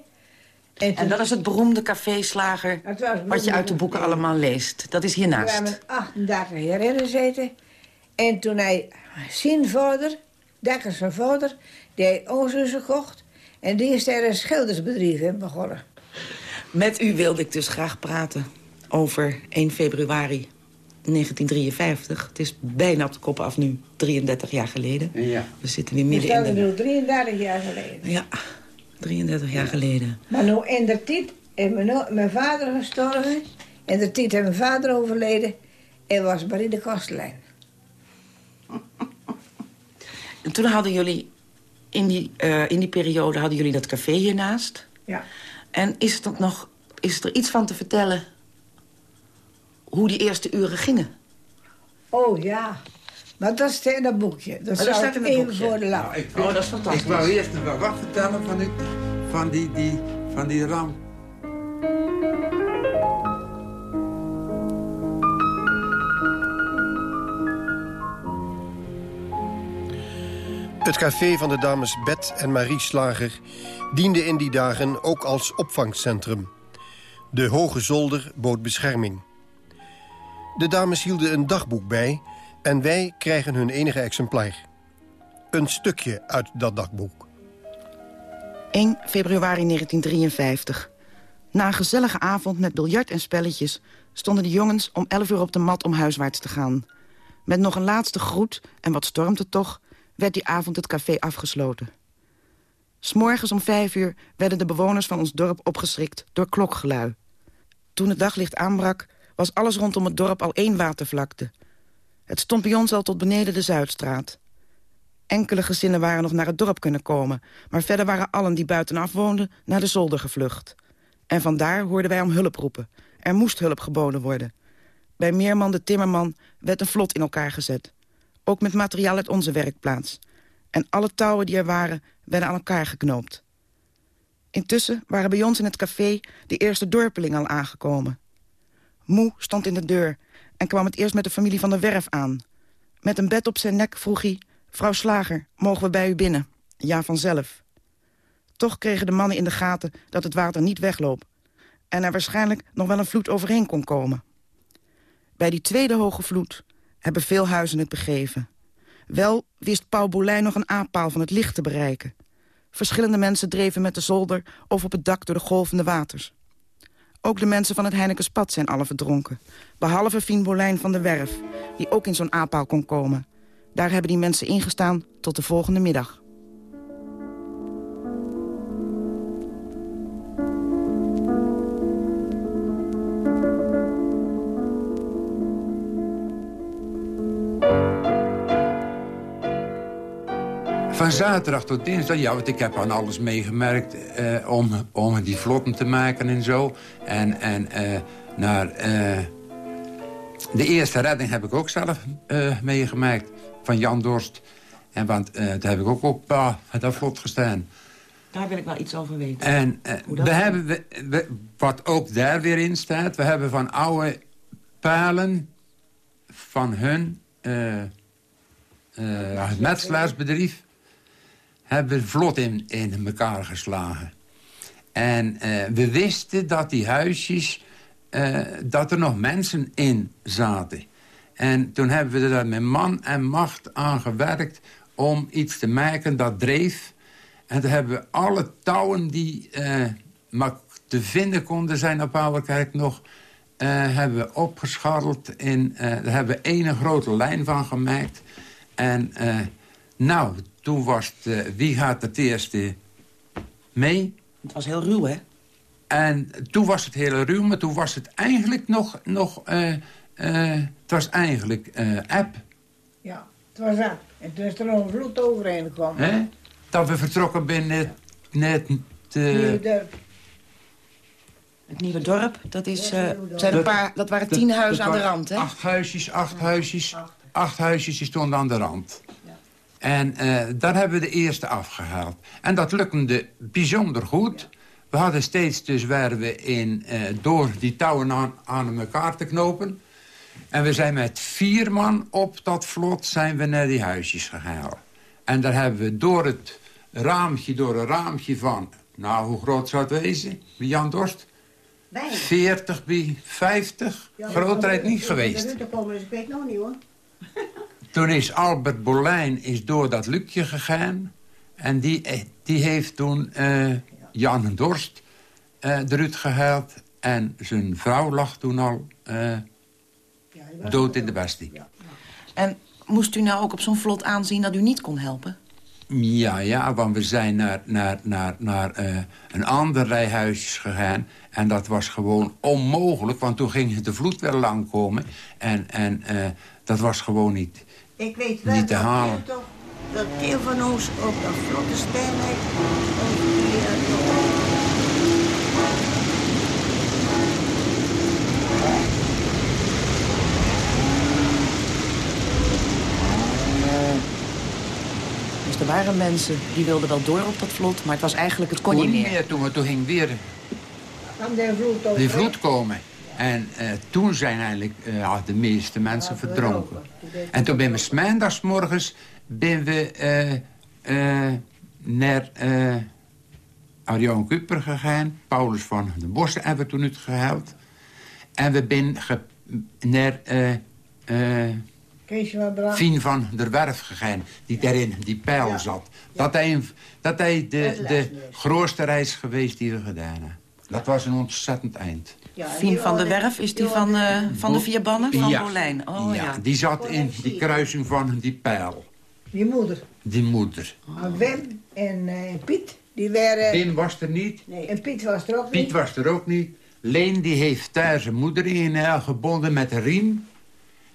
En, En dat is het beroemde café Slager... Het was wat je uit de boeken allemaal leest. Dat is hiernaast. hebben we 38 jaar in gezeten. En toen hij zijn vader, Dekkers zijn vader, die ons huis gekocht. En die is daar een schildersbedrijf in begonnen. Met u wilde ik dus graag praten over 1 februari 1953. Het is bijna op de kop af nu, 33 jaar geleden. Ja. We zitten weer We midden in staan de... nu 33 jaar geleden. Ja, 33 jaar geleden. Maar nu in de tijd is mijn, vader gestorven. In de tijd is mijn vader overleden. En was Marie de Kostelijn. En toen hadden jullie, in die, eh, in die periode, hadden jullie dat café hiernaast. Ja. En is er nog, is er iets van te vertellen hoe die eerste uren gingen? Oh ja. Maar dat staat in dat boekje. Dat, staat in het even boekje. voor de lach. Nou, ik Oh, dat is fantastisch. Ik wou eerst nog wat vertellen van die, van die, die, van die ramp. Het café van de dames Bet en Marie Slager diende in die dagen ook als opvangcentrum. De Hoge Zolder bood bescherming. De dames hielden een dagboek bij en wij krijgen hun enige exemplaar. Een stukje uit dat dagboek. 1 februari 1953. Na een gezellige avond met biljart en spelletjes... stonden de jongens om 11 uur op de mat om huiswaarts te gaan. Met nog een laatste groet, en wat stormt het toch... werd die avond het café afgesloten. S'morgens om 5 uur werden de bewoners van ons dorp opgeschrikt door klokgelui. Toen het daglicht aanbrak, was alles rondom het dorp al één watervlakte. Het bij ons al tot beneden de Zuidstraat. Enkele gezinnen waren nog naar het dorp kunnen komen... maar verder waren allen die buitenaf woonden naar de zolder gevlucht. En vandaar hoorden wij om hulp roepen. Er moest hulp geboden worden. Bij Meerman de Timmerman werd een vlot in elkaar gezet. Ook met materiaal uit onze werkplaats. En alle touwen die er waren, werden aan elkaar geknoopt. Intussen waren bij ons in het café de eerste dorpelingen al aangekomen. Moe stond in de deur en kwam het eerst met de familie van de Werf aan. Met een bed op zijn nek vroeg hij... Vrouw Slager, mogen we bij u binnen? Ja, vanzelf. Toch kregen de mannen in de gaten dat het water niet wegloopt... en er waarschijnlijk nog wel een vloed overheen kon komen. Bij die tweede hoge vloed hebben veel huizen het begeven. Wel wist Paul Boulijn nog een aanpaal van het licht te bereiken. Verschillende mensen dreven met de zolder of op het dak door de golvende waters. Ook de mensen van het Heinekenspad zijn alle verdronken. Behalve Fien Bolijn van de Werf, die ook in zo'n aanpaal kon komen. Daar hebben die mensen ingestaan tot de volgende middag. Van zaterdag tot dinsdag, ja, want ik heb aan alles meegemerkt... eh, om, om die vlotten te maken en zo. En, en eh, naar, eh, de eerste redding heb ik ook zelf uh, meegemaakt. Van Jan Dorst. En want uh, daar heb ik ook op uh, dat vlot gestaan. Daar wil ik wel iets over weten. En we hebben, we, we, wat ook daar weer in staat... we hebben van oude palen van hun... het metselaarsbedrijf... hebben vlot in, in elkaar geslagen. En we wisten dat die huisjes uh, dat er nog mensen in zaten. En toen hebben we er met man en macht aan gewerkt om iets te maken dat dreef. En toen hebben we alle touwen die uh, maar te vinden konden zijn op Ouderkerk nog... Hebben we opgescharreld. In, daar hebben we één grote lijn van gemaakt. En nou, toen was het... wie gaat het eerste mee? Het was heel ruw, hè? En toen was het heel ruw, maar toen was het eigenlijk nog... nog uh, uh, het was eigenlijk uh, app. Ja, het was app. En toen is er nog een vloed overheen gekomen. Hè? Dat we vertrokken binnen net... Nieuwe dorp. Het Nieuwe Dorp, dat, is, zijn een paar, dat waren tien huizen aan de rand, hè? Acht huisjes, acht huisjes. Acht huisjes die stonden aan de rand. En daar hebben we de eerste afgehaald. En dat lukte bijzonder goed... We hadden steeds dus waar we in, uh, door die touwen aan, aan elkaar te knopen. En we zijn met vier man op dat vlot zijn we naar die huisjes gegaan. En daar hebben we door het raampje, door een raampje van... Nou, hoe groot zou het wezen, Jan Dorst? Weinig. 40 bij 50. Ja, Grootheid niet geweest. Dus ik weet nog niet hoor. Toen is Albert Bolijn is door dat lukje gegaan. En die, eh, die heeft toen... Uh, Jan Dorst uh, eruit gehaald. En zijn vrouw lag toen al uh, dood in de bestie. En moest u nou ook op zo'n vlot aanzien dat u niet kon helpen? Ja, ja, want we zijn naar, naar, naar, naar uh, een ander rijhuisjes gegaan. En dat was gewoon onmogelijk, want toen ging de vloed weer lang komen. En, en uh, dat was gewoon niet, Ik weet wel niet te halen. Dat, dat deel van ons op dat vlotte steen er waren mensen die wilden wel door op dat vlot, maar het was eigenlijk, het kon niet meer. meer toen, toen ging weer de vloed komen. En uh, toen zijn eigenlijk uh, de meeste mensen verdronken. En toen ben we smijndagsmorgens ben we uh, naar Arjan Kuper gegaan. Paulus van de Bossen hebben we toen uitgehaald. En we zijn naar Fien van der Werf gegaan, die daarin, die pijl zat. Dat hij, dat hij de, de grootste reis geweest die we gedaan hebben. Dat was een ontzettend eind. Fien van der Werf, is die van, uh, van de vier bannen van ja. Bolijn? Oh, ja. ja, die zat in die kruising van die pijl. Die moeder? Die moeder. Oh. Wim en uh, Piet, die waren... Wim was er niet. Nee. En Piet was er ook Piet niet. was er ook niet. Leen die heeft daar zijn moeder in uh, gebonden met een riem.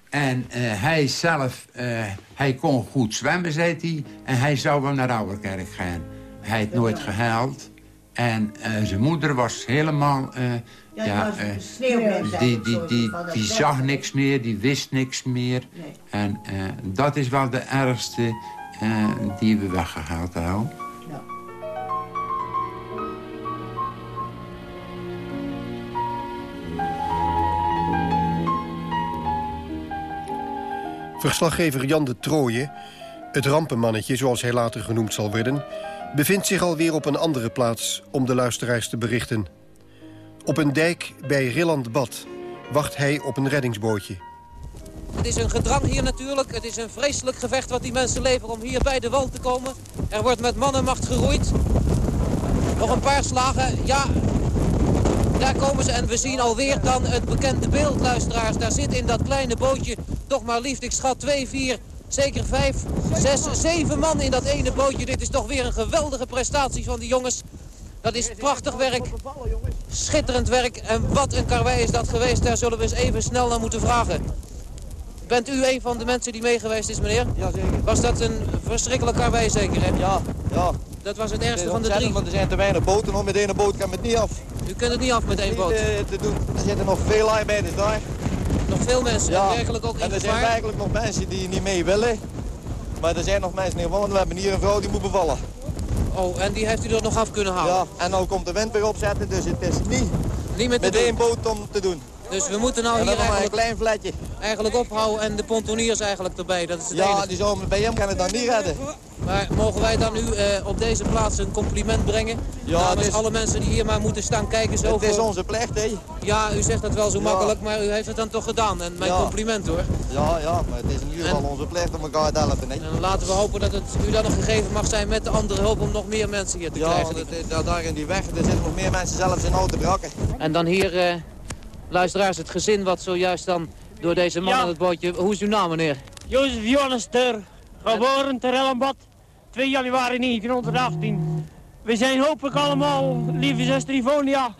En uh, hij zelf, uh, hij kon goed zwemmen, zei hij. En hij zou wel naar Ouwerkerk gaan. Hij heeft nooit gehaald. En uh, zijn moeder was helemaal... ja, ja die, die, die, die zag niks meer, die wist niks meer. Nee. En dat is wel de ergste die we weggehaald hebben. Ja. Verslaggever Jan de Trooie, het rampenmannetje zoals hij later genoemd zal worden... bevindt zich alweer op een andere plaats om de luisteraars te berichten. Op een dijk bij Rilland Bad wacht hij op een reddingsbootje. Het is een gedrang hier natuurlijk. Het is een vreselijk gevecht wat die mensen leveren om hier bij de wal te komen. Er wordt met mannenmacht geroeid. Nog een paar slagen. Ja, daar komen ze en we zien alweer dan het bekende beeld, luisteraars. Daar zit in dat kleine bootje toch maar liefst, ik schat twee, vier, zeker vijf, zes, zeven man in dat ene bootje. Dit is toch weer een geweldige prestatie van die jongens. Dat is prachtig werk, schitterend werk. En wat een karwei is dat geweest, daar zullen we eens even snel naar moeten vragen. Bent u een van de mensen die mee geweest is, meneer? Jazeker. Was dat een verschrikkelijk karwei zeker, hè? Ja, ja. Dat was het ergste van de drie. Want er zijn te weinig boten, nog met één boot kan het niet af. U kunt het niet af met één boot? Te, te doen. Er zitten nog veel dus daar. Nog veel mensen. Ja, werkelijk ook en er zijn werkelijk nog mensen die niet mee willen. Maar er zijn nog mensen die gewonnen. We hebben hier een vrouw die moet bevallen. Oh, en die heeft u er nog af kunnen halen? Ja, en nu komt de wind weer opzetten, dus het is niet, niet met, met één boot om te doen. Dus we moeten nou en hier eigenlijk, een klein vletje. eigenlijk ophouden en de pontoniers eigenlijk erbij. Dat is het ja, enige. die zouden bij hem kan het dan niet redden. Maar mogen wij dan nu eh, op deze plaats een compliment brengen? Ja, Namens het is- alle mensen die hier maar moeten staan kijken. Zo Het is onze plicht, hè? Ja, u zegt dat wel zo Ja. makkelijk, maar u heeft het dan toch gedaan. En mijn Ja. compliment hoor. Ja, ja, maar het is in ieder geval onze plicht om elkaar te helpen, hè? En laten we hopen dat het u dan nog gegeven mag zijn met de andere hulp om nog meer mensen hier te Ja, krijgen. want het, daar, in die weg, er zitten nog meer mensen zelfs in auto brakken. En dan hier, eh, luisteraars, het gezin wat zojuist dan door deze man Ja. aan het bootje... Hoe is uw naam, meneer? Jozef Jonnester, geboren te Rellenbad, 2 januari 1918. We zijn hopelijk allemaal, lieve zuster Ivonia.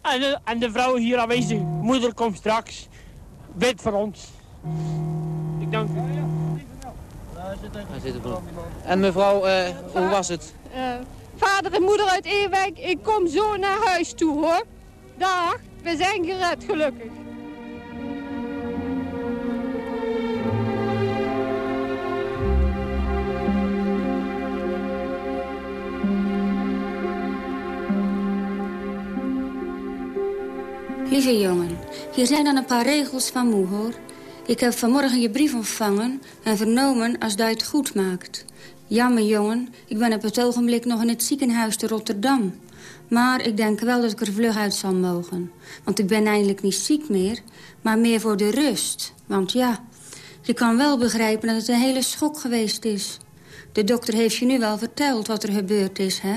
En de, en de vrouw hier aanwezig. Moeder komt straks. Bid voor ons. Ik dank u. Hij zit er En mevrouw, eh, hoe was het? Eh, vader en moeder uit Ewijk, ik kom zo naar huis toe hoor. Dag, we zijn gered gelukkig. Lieve jongen, hier zijn dan een paar regels van moe, hoor. Ik heb vanmorgen je brief ontvangen en vernomen als dat het goed maakt. Jammer, jongen, ik ben op het ogenblik nog in het ziekenhuis te Rotterdam. Maar ik denk wel dat ik er vlug uit zal mogen. Want ik ben eindelijk niet ziek meer, maar meer voor de rust. Want ja, je kan wel begrijpen dat het een hele schok geweest is. De dokter heeft je nu wel verteld wat er gebeurd is, hè?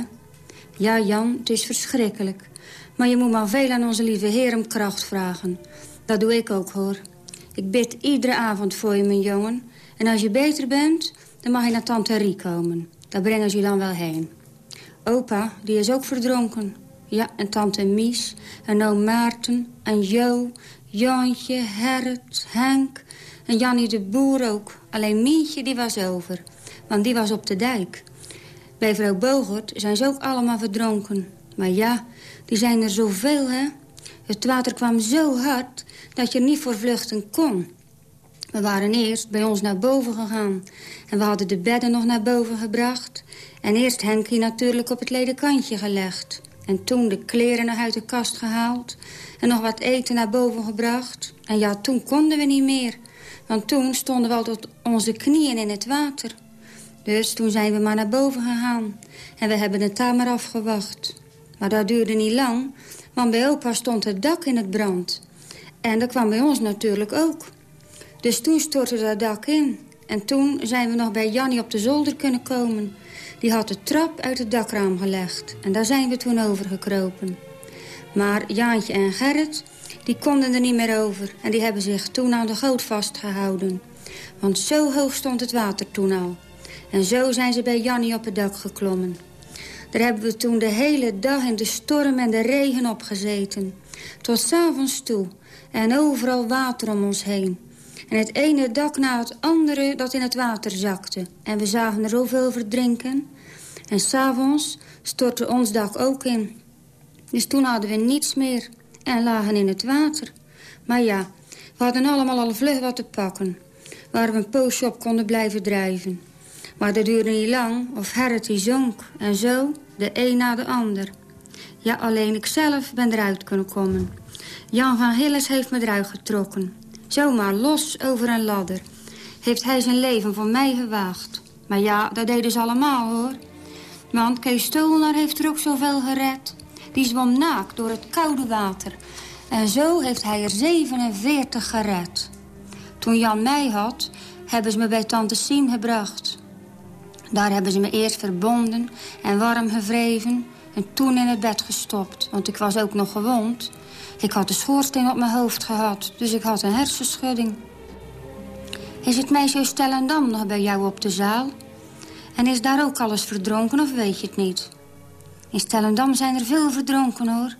Ja, Jan, het is verschrikkelijk. Maar je moet maar veel aan onze lieve Heer om kracht vragen. Dat doe ik ook, hoor. Ik bid iedere avond voor je, mijn jongen. En als je beter bent, dan mag je naar tante Rie komen. Daar brengen ze je dan wel heen. Opa, die is ook verdronken. Ja, en tante Mies, en oom Maarten, en Jo, Jantje, Herret, Henk... en Jannie de Boer ook. Alleen Mietje, die was over. Want die was op de dijk. Bij vrouw Bogert zijn ze ook allemaal verdronken. Maar ja, die zijn er zoveel, hè? Het water kwam zo hard dat je niet voor vluchten kon. We waren eerst bij ons naar boven gegaan. En we hadden de bedden nog naar boven gebracht. En eerst Henkie natuurlijk op het ledekantje gelegd. En toen de kleren nog uit de kast gehaald. En nog wat eten naar boven gebracht. En ja, toen konden we niet meer. Want toen stonden we al tot onze knieën in het water. Dus toen zijn we maar naar boven gegaan. En we hebben het daar maar afgewacht. Maar dat duurde niet lang, want bij opa stond het dak in het brand. En dat kwam bij ons natuurlijk ook. Dus toen stortte dat dak in. En toen zijn we nog bij Jannie op de zolder kunnen komen. Die had de trap uit het dakraam gelegd. En daar zijn we toen over gekropen. Maar Jaantje en Gerrit, die konden er niet meer over. En die hebben zich toen aan de goot vastgehouden. Want zo hoog stond het water toen al. En zo zijn ze bij Jannie op het dak geklommen. Daar hebben we toen de hele dag in de storm en de regen op gezeten. Tot s'avonds toe. En overal water om ons heen. En het ene dak na het andere dat in het water zakte. En we zagen er zoveel verdrinken. En s'avonds stortte ons dak ook in. Dus toen hadden we niets meer en lagen in het water. Maar ja, we hadden allemaal al vlug wat te pakken. Waar we een poosje op konden blijven drijven. Maar dat duurde niet lang of Gerrit die zonk. En zo, de een na de ander. Ja, alleen ik zelf ben eruit kunnen komen. Jan van Hilles heeft me eruit getrokken. Zomaar los over een ladder. Heeft hij zijn leven voor mij gewaagd. Maar ja, dat deden ze allemaal, hoor. Want Kees Stolnar heeft er ook zoveel gered. Die zwom naakt door het koude water. En zo heeft hij er 47 gered. Toen Jan mij had, hebben ze me bij tante Siem gebracht. Daar hebben ze me eerst verbonden en warm gevreven... en toen in het bed gestopt, want ik was ook nog gewond. Ik had de schoorsteen op mijn hoofd gehad, dus ik had een hersenschudding. Is het meisje Stellendam nog bij jou op de zaal? En is daar ook alles verdronken of weet je het niet? In Stellendam zijn er veel verdronken, hoor.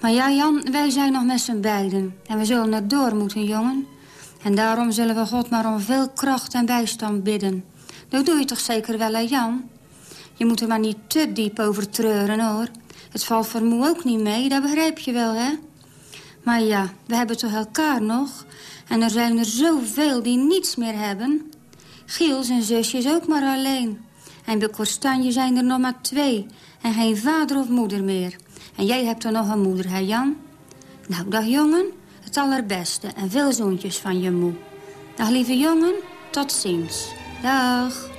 Maar ja, Jan, wij zijn nog met z'n beiden. En we zullen er door moeten, jongen. En daarom zullen we God maar om veel kracht en bijstand bidden. Dat doe je toch zeker wel, hè, Jan? Je moet er maar niet te diep over treuren, hoor. Het valt voor moe ook niet mee, dat begrijp je wel, hè? Maar ja, we hebben toch elkaar nog? En er zijn er zoveel die niets meer hebben. Giel zijn zusje is ook maar alleen. En bij Korstanje zijn er nog maar twee. En geen vader of moeder meer. En jij hebt er nog een moeder, hè Jan? Nou, dag jongen, het allerbeste en veel zoontjes van je moe. Dag lieve jongen, tot ziens. Dag.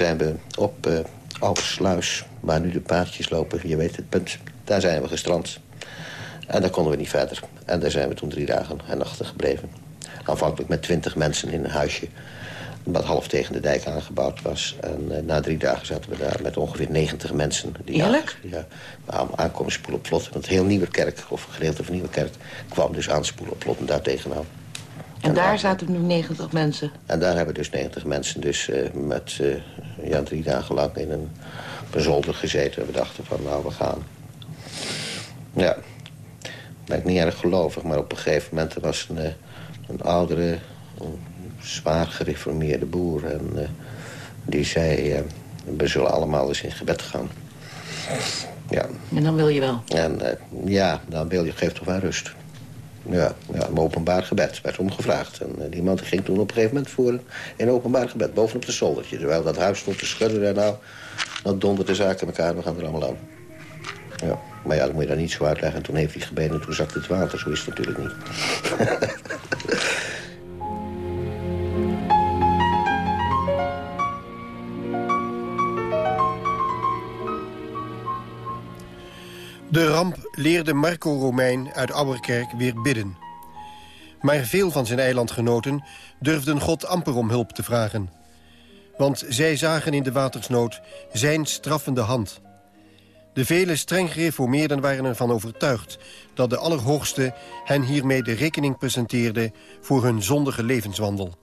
Zijn we op uh, Alpensluis, waar nu de paardjes lopen, je weet het punt. Daar zijn we gestrand. En daar konden we niet verder. En daar zijn we toen drie dagen en nachten gebleven. Aanvankelijk met twintig mensen in een huisje... wat half tegen de dijk aangebouwd was. En uh, na drie dagen zaten we daar met ongeveer 90 mensen. Die Eerlijk? Ja, aankomen spoelen op plot. Want heel Nieuwerkerk, of een gedeelte van Nieuwerkerk... kwam dus aanspoelen op plot en daar tegenaan. En, daar zaten nu 90 mensen? En daar hebben we dus 90 mensen dus uh, met uh, ja, drie dagen lang in een, op een zolder gezeten. We dachten van, nou, we gaan. Ja, ben ik niet erg gelovig, maar op een gegeven moment... er was een, een oudere, een zwaar gereformeerde boer... en uh, die zei, we zullen allemaal eens in gebed gaan. Ja. En dan wil je wel? En ja, dan wil je, geeft toch wel rust. Ja, ja, een openbaar gebed werd omgevraagd. En die man ging toen op een gegeven moment voor een openbaar gebed bovenop de zoldertje. Terwijl dat huis stond te schudden en nou, dan dondert de zaak in elkaar. We gaan er allemaal aan. Ja, maar ja, dat moet je dan niet zo uitleggen. En toen heeft hij gebeden en toen zakte het water. Zo is het natuurlijk niet. De ramp leerde Marco Romein uit Ouwerkerk weer bidden. Maar veel van zijn eilandgenoten durfden God amper om hulp te vragen. Want zij zagen in de watersnood zijn straffende hand. De vele streng gereformeerden waren ervan overtuigd... dat de Allerhoogste hen hiermee de rekening presenteerde... voor hun zondige levenswandel.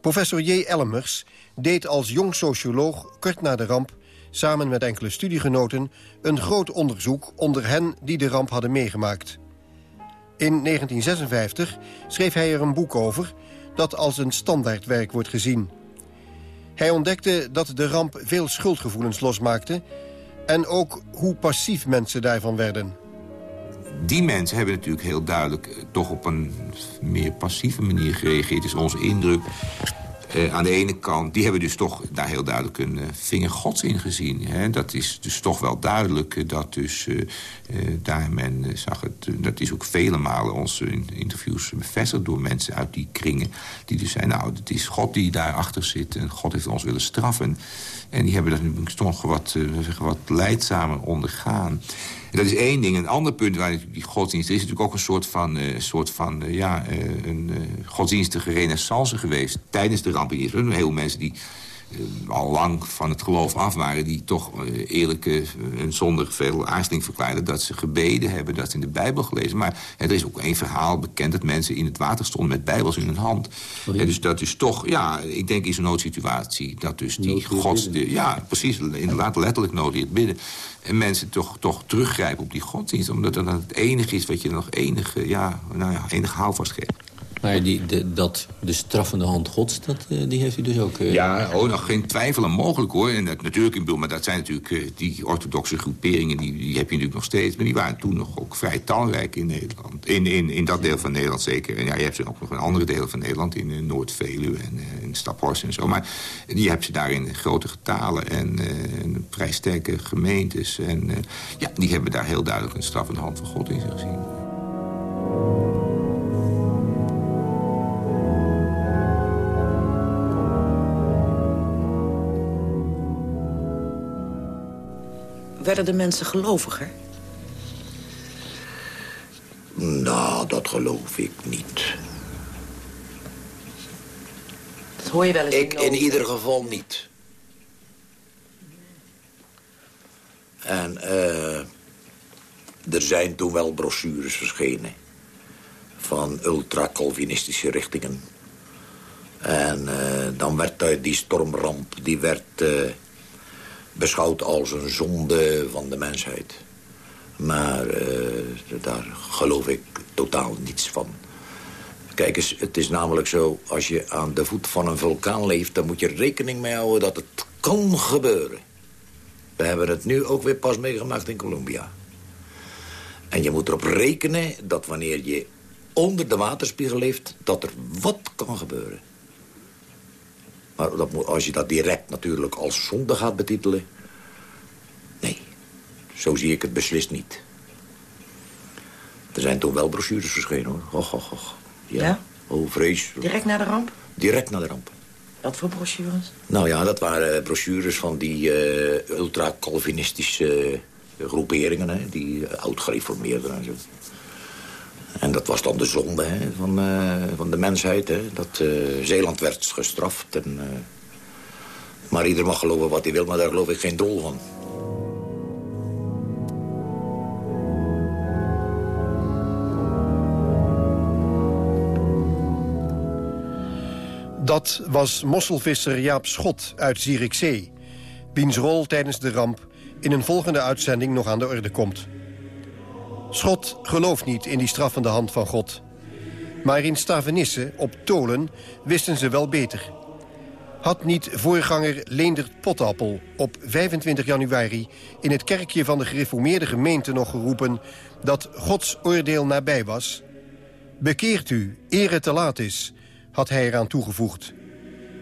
Professor J. Elmers deed als jong socioloog kort na de ramp samen met enkele studiegenoten... een groot onderzoek onder hen die de ramp hadden meegemaakt. In 1956 schreef hij er een boek over... dat als een standaardwerk wordt gezien. Hij ontdekte dat de ramp veel schuldgevoelens losmaakte... en ook hoe passief mensen daarvan werden. Die mensen hebben natuurlijk heel duidelijk... toch op een meer passieve manier gereageerd, is onze indruk... Uh, aan de ene kant, die hebben dus toch daar heel duidelijk een uh, vinger gods in gezien. Hè? Dat is dus toch wel duidelijk uh, dat dus daar men zag het... dat is ook vele malen onze interviews bevestigd door mensen uit die kringen... die dus zeiden, nou, het is God die daarachter zit en God heeft ons willen straffen. En die hebben dat nu toch wat, wat leidzamer ondergaan. En dat is één ding. Een ander punt waar die godsdienst is natuurlijk ook een soort van, uh, soort van uh, ja, uh, een godsdienstige renaissance geweest. Tijdens de ramp. Er zijn heel mensen die al lang van het geloof af waren... die toch eerlijk en zonder veel aarzeling verklaarden... dat ze gebeden hebben, dat ze in de Bijbel gelezen. Maar er is ook één verhaal bekend dat mensen in het water stonden... met Bijbels in hun hand. En dus dat is toch, ja, ik denk in zo'n noodsituatie... dat dus die gods... Ja, precies, inderdaad letterlijk nood in het bidden en mensen toch, toch teruggrijpen op die godsdienst. Omdat dat het enige is wat je nog enige, ja, nou ja, enige houvast geeft. Maar die, de, dat, de straffende hand gods, dat, die heeft u dus ook... Uh... Ja, oh, nog geen twijfel aan mogelijk hoor. En dat, natuurlijk, ik bedoel, maar dat zijn natuurlijk uh, die orthodoxe groeperingen... Die, die heb je natuurlijk nog steeds. Maar die waren toen nog ook vrij talrijk in Nederland. In, in, in dat deel van Nederland zeker. En ja, je hebt ze ook nog in andere delen van Nederland. In uh, Noord-Veluwe en in Staphorst en zo. Maar die heb je daar in grote getalen en, en vrij sterke gemeentes. En ja, die hebben daar heel duidelijk een straffende hand van God in zich gezien. Werden de mensen geloviger? Nou, dat geloof ik niet. Dat hoor je wel eens Ik in ieder geval niet. En uh, er zijn toen wel brochures verschenen. van ultra-Calvinistische richtingen. En eh, dan werd uh, die stormramp die werd, beschouwd als een zonde van de mensheid. Maar daar geloof ik totaal niets van. Kijk eens, het is namelijk zo... als je aan de voet van een vulkaan leeft... dan moet je rekening mee houden dat het kan gebeuren. We hebben het nu ook weer pas meegemaakt in Colombia. En je moet erop rekenen dat wanneer je onder de waterspiegel leeft... dat er wat kan gebeuren. Maar dat moet, als je dat direct natuurlijk als zonde gaat betitelen... nee, zo zie ik het beslist niet. Er zijn toen wel brochures verschenen, hoor. Och, och, och. Ja. Ja? Oh, vrees. Direct na de ramp? Direct na de ramp. Wat voor brochures? Nou ja, dat waren brochures van die eh, ultra-Calvinistische groeperingen, hè, die uh, oud-gereformeerden en zo. En dat was dan de zonde hè, van, uh, van de mensheid, hè, dat Zeeland werd gestraft. En, maar ieder mag geloven wat hij wil, maar daar geloof ik geen drol van. Dat was mosselvisser Jaap Schot uit Zierikzee... wiens rol tijdens de ramp in een volgende uitzending nog aan de orde komt. Schot gelooft niet in die straffende hand van God. Maar in Stavenisse, op Tolen, wisten ze wel beter. Had niet voorganger Leendert Potappel op 25 januari... in het kerkje van de gereformeerde gemeente nog geroepen... dat Gods oordeel nabij was? Bekeert u, eer het te laat is had hij eraan toegevoegd.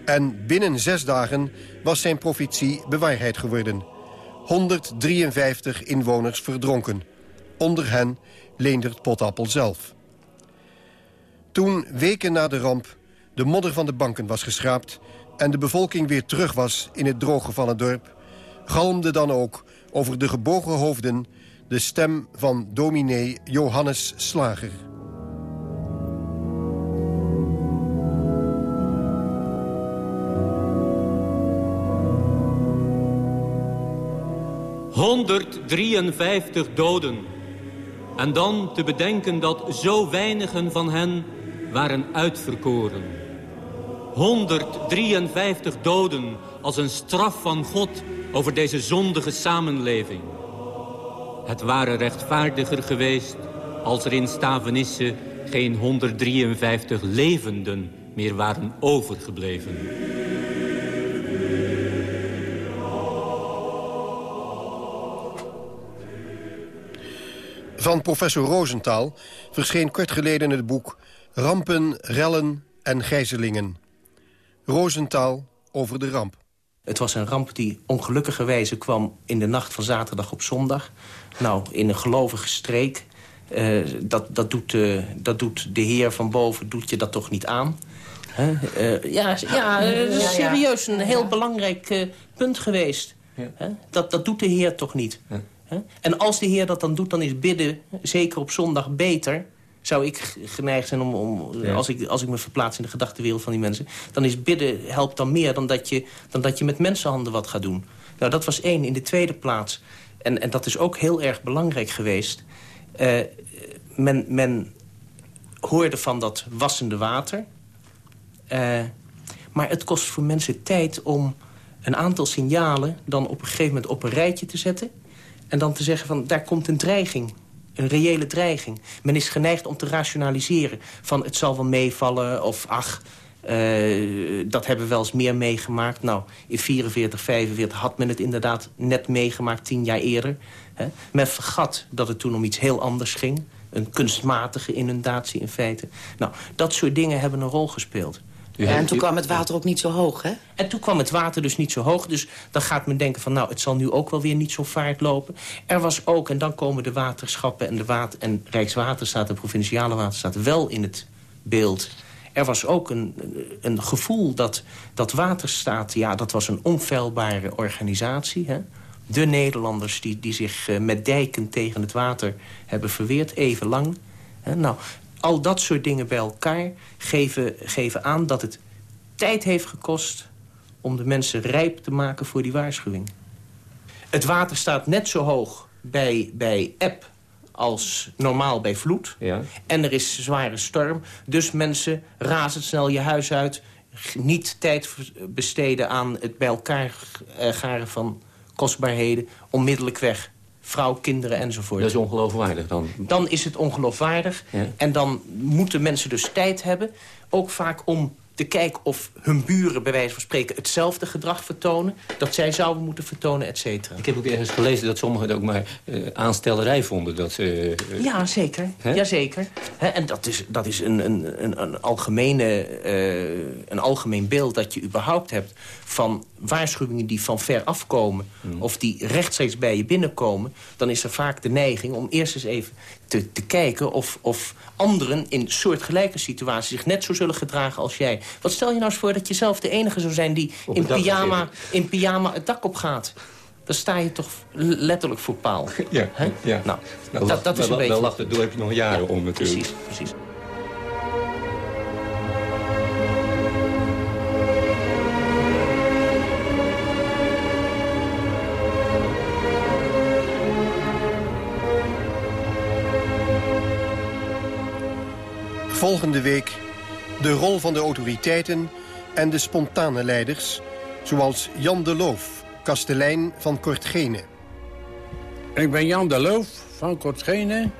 En binnen zes dagen was zijn profetie bewaarheid geworden. 153 inwoners verdronken. Onder hen Leendert Potappel zelf. Toen, weken na de ramp, de modder van de banken was geschraapt... en de bevolking weer terug was in het drooggevallen dorp... galmde dan ook over de gebogen hoofden... de stem van dominee Johannes Slager. ...153 doden. En dan te bedenken dat zo weinigen van hen waren uitverkoren. 153 doden als een straf van God over deze zondige samenleving. Het waren rechtvaardiger geweest als er in Stavenisse geen 153 levenden meer waren overgebleven. Van professor Rosenthal verscheen kort geleden het boek... Rampen, Rellen en Gijzelingen. Rosenthal over de ramp. Het was een ramp die ongelukkigerwijze kwam in de nacht van zaterdag op zondag. Nou, in een gelovige streek. Uh, dat, dat, doet, uh, dat doet de heer van boven doet je dat toch niet aan. Huh? Uh, ja, ja, is serieus een heel belangrijk punt geweest. Huh? Dat, dat doet de heer toch niet. En als de Heer dat dan doet, dan is bidden, zeker op zondag, beter. Zou ik geneigd zijn om, om als, ik, als ik me verplaats in de gedachtenwereld van die mensen... dan is bidden helpt dan meer dan dat je, dan dat je met mensenhanden wat gaat doen. Nou, dat was één. In de tweede plaats, en, en dat is ook heel erg belangrijk geweest... Uh, men, men hoorde van dat wassende water. Uh, maar het kost voor mensen tijd om een aantal signalen... dan op een gegeven moment op een rijtje te zetten... En dan te zeggen van, daar komt een dreiging. Een reële dreiging. Men is geneigd om te rationaliseren. Van, het zal wel meevallen of ach... Uh, dat hebben we wel eens meer meegemaakt. Nou, in 44, 45 had men het inderdaad net meegemaakt, tien jaar eerder. Hè. Men vergat dat het toen om iets heel anders ging. Een kunstmatige inundatie in feite. Nou, dat soort dingen hebben een rol gespeeld. Ja, en toen kwam het water ook niet zo hoog, hè? En toen kwam het water dus niet zo hoog. Dus dan gaat men denken van, nou, het zal nu ook wel weer niet zo vaart lopen. Er was ook, en dan komen de waterschappen en, de water, en Rijkswaterstaat... en Provinciale Waterstaat wel in het beeld. Er was ook een, een gevoel dat, dat Waterstaat... ja, dat was een onfeilbare organisatie, hè? De Nederlanders die, die zich uh, met dijken tegen het water hebben verweerd, even lang. Hè? Nou, al dat soort dingen bij elkaar geven, geven aan dat het tijd heeft gekost... om de mensen rijp te maken voor die waarschuwing. Het water staat net zo hoog bij, bij eb als normaal bij vloed. Ja. En er is zware storm. Dus mensen razendsnel je huis uit. Niet tijd besteden aan het bij elkaar eh, garen van kostbaarheden. Onmiddellijk weg. Vrouw, kinderen enzovoort. Dat is ongeloofwaardig dan. Dan is het ongeloofwaardig. Ja. En dan moeten mensen dus tijd hebben. Ook vaak om te kijken of hun buren bij wijze van spreken hetzelfde gedrag vertonen. Dat zij zouden moeten vertonen, et cetera. Ik heb ook ergens gelezen dat sommigen het ook maar eh, aanstellerij vonden. Dat eh, Ja, zeker. Hè? Jazeker. Hè, en dat is, dat is een, een, een, een, algemene, een algemeen beeld dat je überhaupt hebt... van waarschuwingen die van ver afkomen... of die rechtstreeks bij je binnenkomen... dan is er vaak de neiging om eerst eens even te, te kijken... Of, of anderen in soortgelijke situaties zich net zo zullen gedragen als jij. Wat stel je nou eens voor dat je zelf de enige zou zijn... die in pyjama, in pyjama het dak op gaat? Dan sta je toch letterlijk voor paal. Ja, ja. Nou, Nou, dat, dat is een beetje... Wel lacht het door heb je nog jaren om natuurlijk. Precies, precies. Volgende week de rol van de autoriteiten en de spontane leiders... zoals Jan de Loof, kastelein van Kortgene. Ik ben Jan de Loof van Kortgene.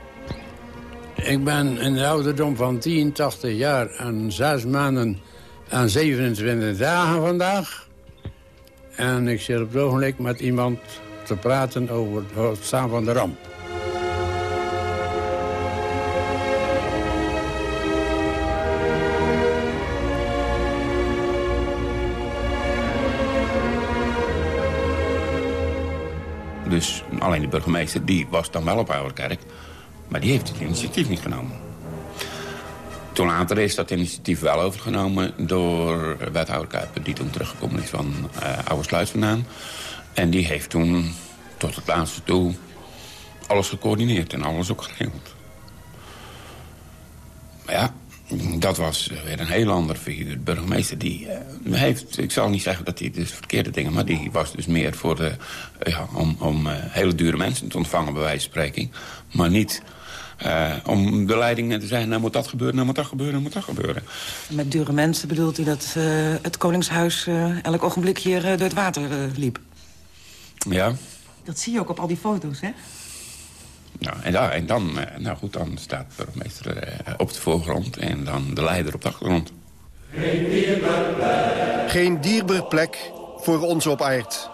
Ik ben in de ouderdom van 83 jaar en 6 maanden en 27 dagen vandaag. En ik zit op het ogenblik met iemand te praten over het staan van de ramp. Alleen de burgemeester, die was dan wel op Ouderkerk. Maar die heeft het initiatief niet genomen. Toen later is dat initiatief wel overgenomen door wethouder Kuiper... die toen teruggekomen is van uh, Oude Sluis vandaan. En die heeft toen tot het laatste toe alles gecoördineerd en alles ook geregeld. Maar ja, dat was weer een heel andere figuur. De burgemeester die uh, heeft, ik zal niet zeggen dat hij dus verkeerde dingen... maar die was dus meer voor de, uh, ja, om, om uh, hele dure mensen te ontvangen, bij wijze van spreken. Maar niet uh, om de leiding te zeggen, nou moet dat gebeuren, nou moet dat gebeuren, nou moet dat gebeuren. Met dure mensen bedoelt u dat uh, het Koningshuis uh, elk ogenblik hier door het water liep? Ja. Dat zie je ook op al die foto's, hè? Nou, en, dan, nou goed, dan staat de burgemeester op de voorgrond en dan de leider op de achtergrond. Geen dierbaar plek voor ons op aard.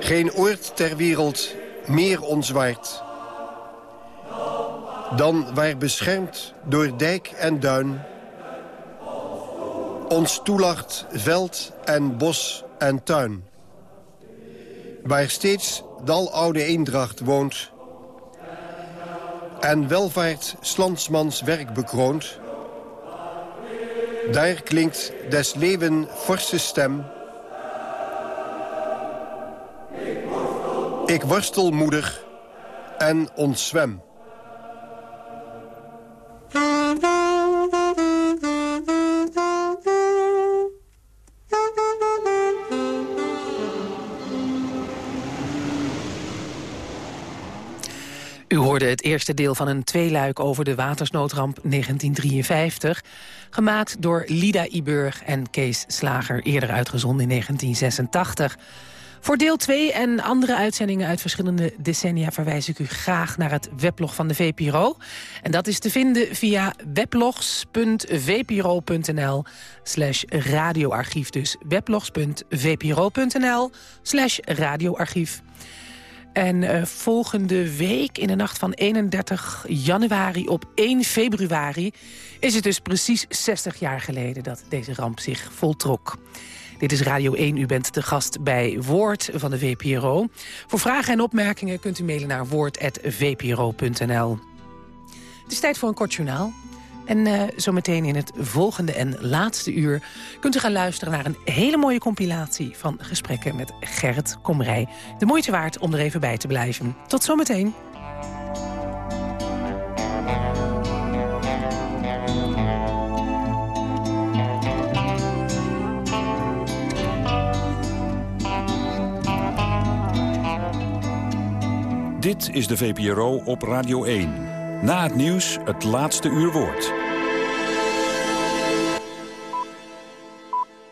Geen oord ter wereld meer ons waard. Dan waar beschermd door dijk en duin... ons toelacht veld en bos en tuin. Waar steeds daloude eendracht woont... en welvaart slandsmans werk bekroont... daar klinkt des leeuwen forse stem... Ik worstel moedig en ontzwem. Het eerste deel van een tweeluik over de watersnoodramp 1953... gemaakt door Lida Iburg en Kees Slager, eerder uitgezonden in 1986... Voor deel 2 en andere uitzendingen uit verschillende decennia... verwijs ik u graag naar het weblog van de VPRO. En dat is te vinden via weblogs.vpro.nl slash radioarchief. Dus weblogs.vpro.nl slash radioarchief. En uh, volgende week, in de nacht van 31 januari op 1 februari... is het dus precies 60 jaar geleden dat deze ramp zich voltrok. Dit is Radio 1. U bent de gast bij Woord van de VPRO. Voor vragen en opmerkingen kunt u mailen naar woord.vpro.nl. Het is tijd voor een kort journaal. En uh, zometeen in het volgende en laatste uur... kunt u gaan luisteren naar een hele mooie compilatie... van gesprekken met Gerrit Komrij. De moeite waard om er even bij te blijven. Tot zometeen. Dit is de VPRO op Radio 1. Na het nieuws het laatste uur woord.